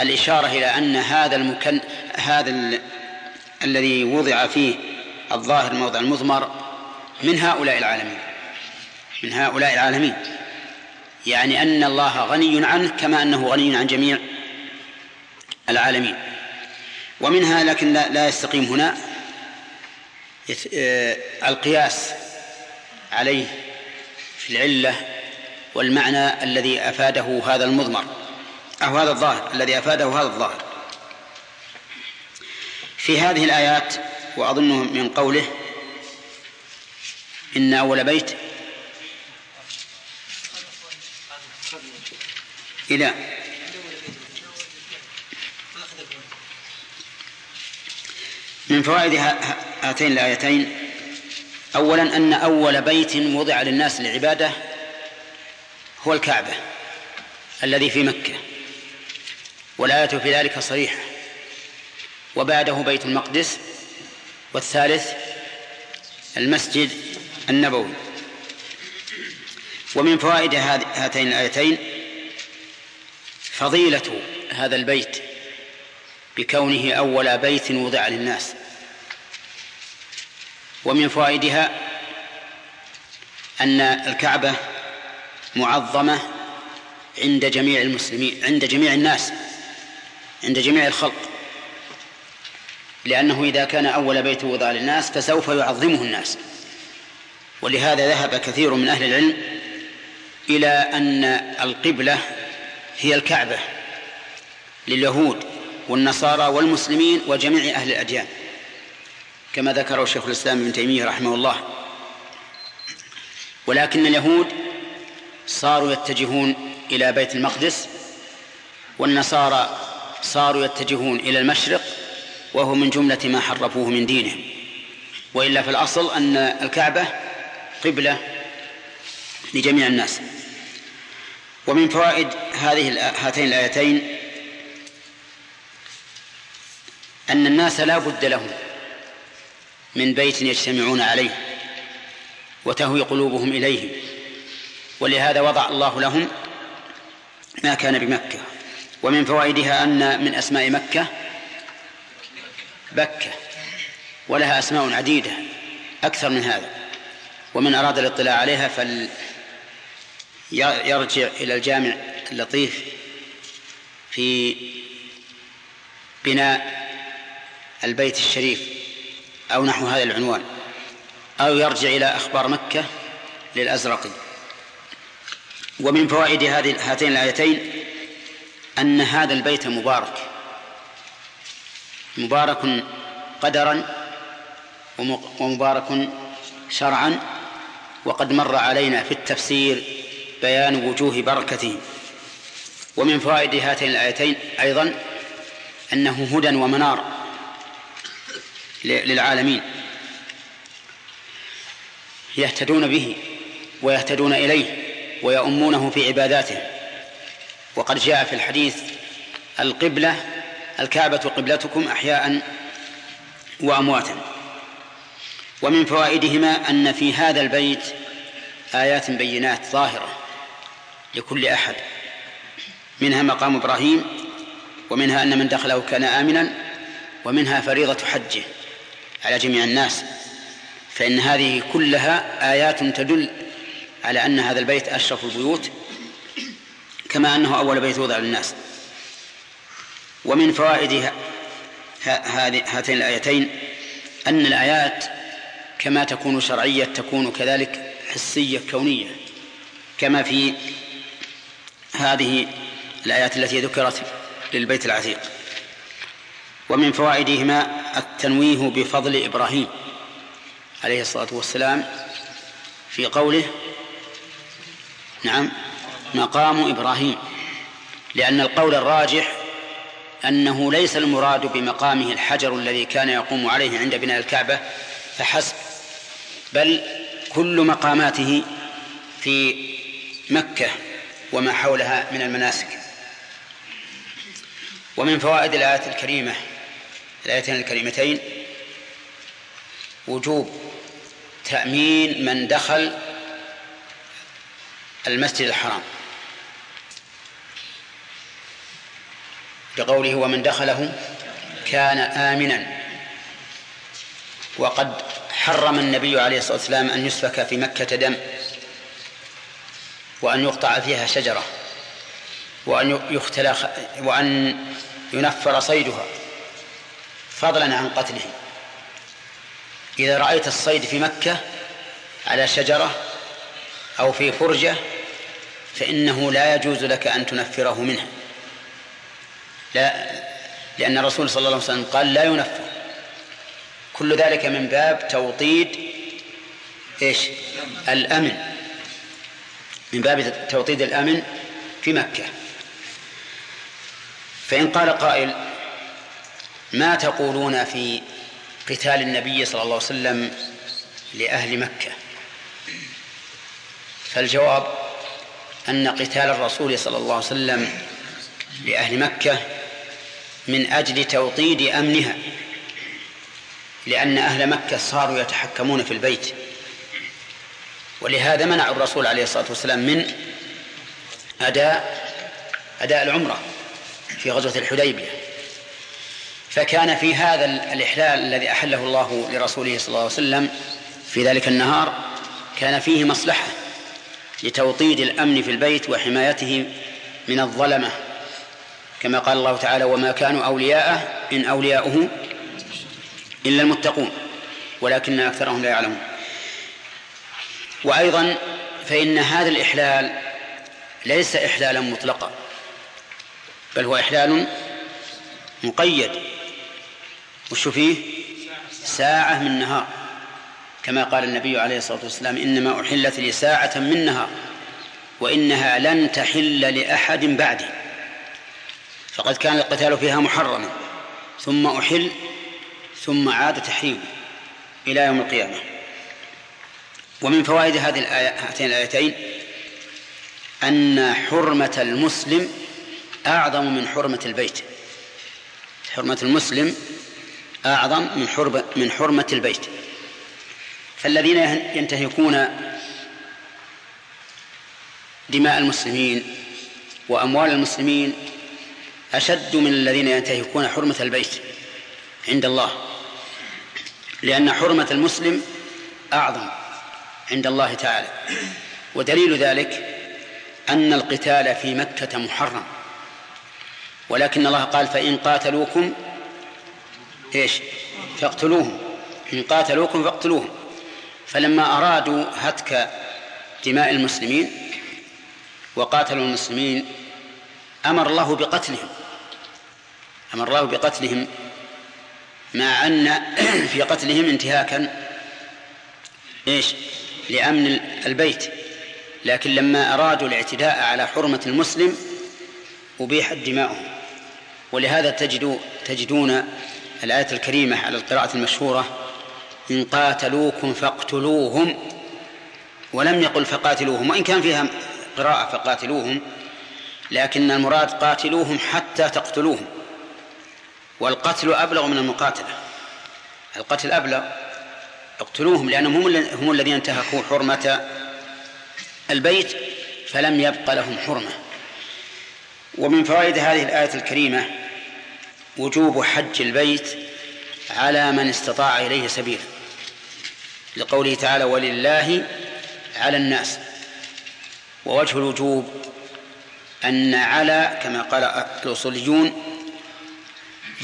الإشارة إلى أن هذا المكن هذا ال... الذي وضع فيه الظاهر موضع المضمر من هؤلاء العالمين من هؤلاء العالمين. يعني أن الله غني عنه كما أنه غني عن جميع العالمين. ومنها لكن لا, لا يستقيم هنا آه، القياس عليه في العلة والمعنى الذي أفاده هذا المضمر. أو هذا الظاهر الذي أفاده هذا الظاهر. في هذه الآيات وأظن من قوله إن أول بيت إلى. من فوائد هاتين الآيتين. أولا أن أول بيت وضع للناس للعبادة هو الكعبة الذي في مكة. والآية في ذلك صريحة وبعده بيت المقدس والثالث المسجد النبوي. ومن فوائد هاتين الآيتين فضيلة هذا البيت بكونه أول بيت وضع للناس. ومن فوائدها أن الكعبة معظمة عند جميع المسلمين عند جميع الناس. عند جميع الخلق. لأنه إذا كان أول بيت وضع للناس فسوف يعظمه الناس. ولهذا ذهب كثير من أهل العلم إلى أن القبلة هي الكعبة لليهود والنصارى والمسلمين وجميع أهل الأديان. كما ذكره شيخ الإسلام ابن تيمية رحمه الله. ولكن اليهود صاروا يتجهون إلى بيت المقدس والنصارى صاروا يتجهون إلى المشرق وهو من جملة ما حرفوه من دينهم. وإلا في الأصل أن الكعبة قبلة لجميع الناس. ومن فوائد هذه هاتين الآيتين أن الناس لا بد لهم من بيت يجتمعون عليه وتهوي قلوبهم إليه. ولهذا وضع الله لهم ما كان بمكة. ومن فوائدها أن من أسماء مكة بكة ولها أسماء عديدة أكثر من هذا. ومن أراد الاطلاع عليها فل يرجع إلى الجامع اللطيف في بناء البيت الشريف أو نحو هذا العنوان أو يرجع إلى أخبار مكة للأزرقي ومن فوائد هذه هاتين الآيتين أن هذا البيت مبارك. مبارك قدرا ومبارك شرعا وقد مر علينا في التفسير بيان وجوه بركته. ومن فوائد هاتين الآيتين أيضا أنه هدى ومنار للعالمين. يهتدون به ويهتدون إليه ويؤمونه في عباداته. وقد جاء في الحديث القبلة الكعبة قبلتكم أحياء وأمواتا. ومن فوائدهما أن في هذا البيت آيات بينات ظاهرة لكل أحد. منها مقام إبراهيم ومنها أن من دخله كان آمنا ومنها فريضة حجه على جميع الناس. فإن هذه كلها آيات تدل على أن هذا البيت أشرف البيوت كما أنه أول بيت وضع للناس. ومن فوائد هاتين الآيتين أن الآيات كما تكون شرعية تكون كذلك حسية كونية كما في هذه الآيات التي ذكرت للبيت العتيق. ومن فوائدهما التنويه بفضل إبراهيم عليه الصلاة والسلام في قوله نعم مقام إبراهيم لأن القول الراجح أنه ليس المراد بمقامه الحجر الذي كان يقوم عليه عند بناء الكعبة فحسب بل كل مقاماته في مكة وما حولها من المناسك. ومن فوائد الآية الكريمة الآيتين الكريمتين وجوب تأمين من دخل المسجد الحرام. بقوله ومن دخله كان آمنا. وقد حرم النبي عليه الصلاة والسلام أن يسفك في مكة دم وأن يقطع فيها شجرة وأن يختلى وأن ينفر صيدها فضلا عن قتله إذا رأيت الصيد في مكة على شجرة أو في فرجة فإنه لا يجوز لك أن تنفره منها. لا لأن الرسول صلى الله عليه وسلم قال لا ينفر كل ذلك من باب توطيد إيش؟ الأمن. من باب توطيد الأمن في مكة. فإن قال قائل ما تقولون في قتال النبي صلى الله عليه وسلم لأهل مكة؟ فالجواب أن قتال الرسول صلى الله عليه وسلم لأهل مكة من أجل توطيد أمنها لأن أهل مكة صاروا يتحكمون في البيت. ولهذا منع الرسول عليه الصلاة والسلام من أداء أداء العمرة في غزوة الحديبية. فكان في هذا الإحلال الذي أحله الله لرسوله صلى الله عليه وسلم في ذلك النهار كان فيه مصلحة لتوطيد الأمن في البيت وحمايته من الظلمة. كما قال الله تعالى وما كانوا أولياءه إن أولياؤه إلا المتقون ولكن أكثرهم لا يعلمون. وأيضا فإن هذا الإحلال ليس إحلالا مطلقا بل هو إحلال مقيد وش فيه؟ ساعة من نهار. كما قال النبي عليه الصلاة والسلام إنما أحلت لي ساعة من نهار وإنها لن تحل لأحد بعدي. فقد كان القتال فيها محرما ثم أحل ثم عاد تحريمه إلى يوم القيامة. ومن فوائد هذه الآية هاتين الآيتين أن حرمة المسلم أعظم من حرمة البيت. حرمة المسلم أعظم من حرمة من حرمة البيت. فالذين ينتهكون دماء المسلمين وأموال المسلمين أشد من الذين ينتهكون حرمة البيت عند الله لأن حرمة المسلم أعظم عند الله تعالى. ودليل ذلك أن القتال في مكة محرم. ولكن الله قال فإن قاتلوكم إيش؟ فاقتلوهم. إن قاتلوكم فاقتلوهم. فلما أرادوا هتك دماء المسلمين وقاتلوا المسلمين أمر الله بقتلهم. أمر الله بقتلهم مع أن في قتلهم انتهاكا. إيش؟ لأمن البيت. لكن لما أرادوا الاعتداء على حرمة المسلم أبيحت دماؤهم ولهذا تجدوا تجدون الآية الكريمة على القراءة المشهورة إن قاتلوكم فاقتلوهم ولم يقل فقاتلوهم وإن كان فيها قراءة فقاتلوهم لكن المراد قاتلوهم حتى تقتلوهم. والقتل أبلغ من المقاتلة. القتل أبلغ. اقتلوهم لأنهم هم, هم الذين انتهكوا حرمة البيت فلم يبق لهم حرمة. ومن فوائد هذه الآية الكريمة وجوب حج البيت على من استطاع إليه سبيلا. لقوله تعالى ولله على الناس ووجه الوجوب أن على كما قال الأصوليون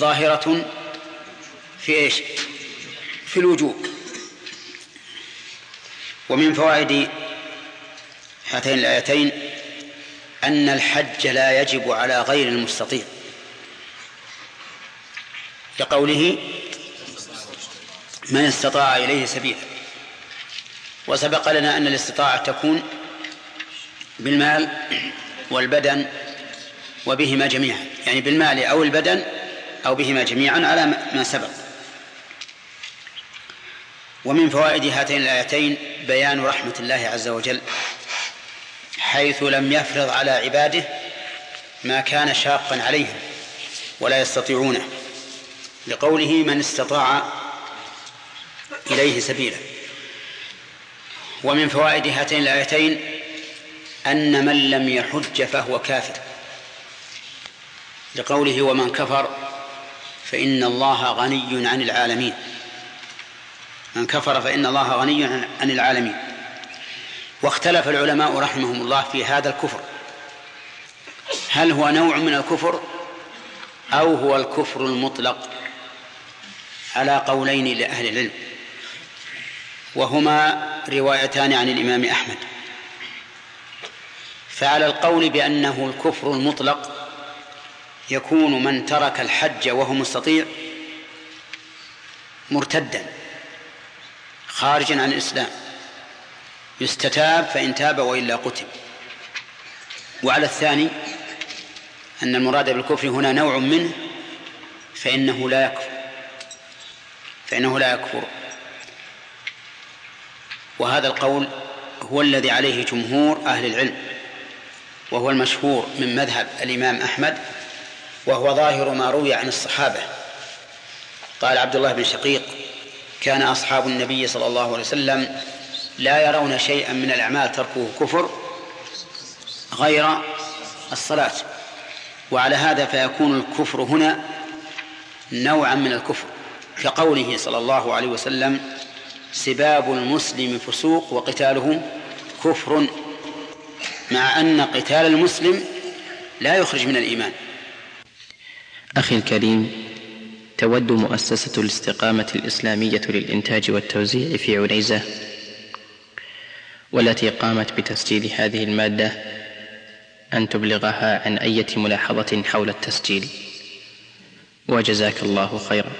ظاهرة في إيش؟ في الوجوب ومن فوائد هاتين الآيتين أن الحج لا يجب على غير المستطيع. لقوله من استطاع إليه سبيلا. وسبق لنا أن الاستطاعة تكون بالمال والبدن وبهما جميعا. يعني بالمال أو البدن أو بهما جميعا على ما سبق. ومن فوائد هاتين الآيتين بيان رحمة الله عز وجل حيث لم يفرض على عباده ما كان شاقا عليهم ولا يستطيعونه لقوله من استطاع إليه سبيلا. ومن فوائد هاتين الآيتين أن من لم يحج فهو كافر لقوله ومن كفر فإن الله غني عن العالمين. من كفر فإن الله غني عن العالمين. واختلف العلماء رحمهم الله في هذا الكفر. هل هو نوع من الكفر أو هو الكفر المطلق على قولين لأهل العلم؟ وهما روايتان عن الإمام أحمد. فعلى القول بأنه الكفر المطلق يكون من ترك الحج وهو مستطيع مرتدا خارجا عن الإسلام. يستتاب فإن تاب وإلا قتل. وعلى الثاني أن المراد بالكفر هنا نوع منه فإنه لا يكفر فإنه لا يكفر. وهذا القول هو الذي عليه جمهور أهل العلم وهو المشهور من مذهب الإمام أحمد وهو ظاهر ما روي عن الصحابة. قال عبد الله بن شقيق كان أصحاب النبي صلى الله عليه وسلم لا يرون شيئا من الأعمال تركه كفر غير الصلاة. وعلى هذا فيكون الكفر هنا نوعا من الكفر كقوله صلى الله عليه وسلم سباب المسلم فسوق وقتاله كفر مع أن قتال المسلم لا يخرج من الإيمان. أخي الكريم تود مؤسسة الاستقامة الإسلامية للإنتاج والتوزيع في عنيزة والتي قامت بتسجيل هذه المادة أن تبلغها عن أية ملاحظة حول التسجيل. وجزاك الله خيرا.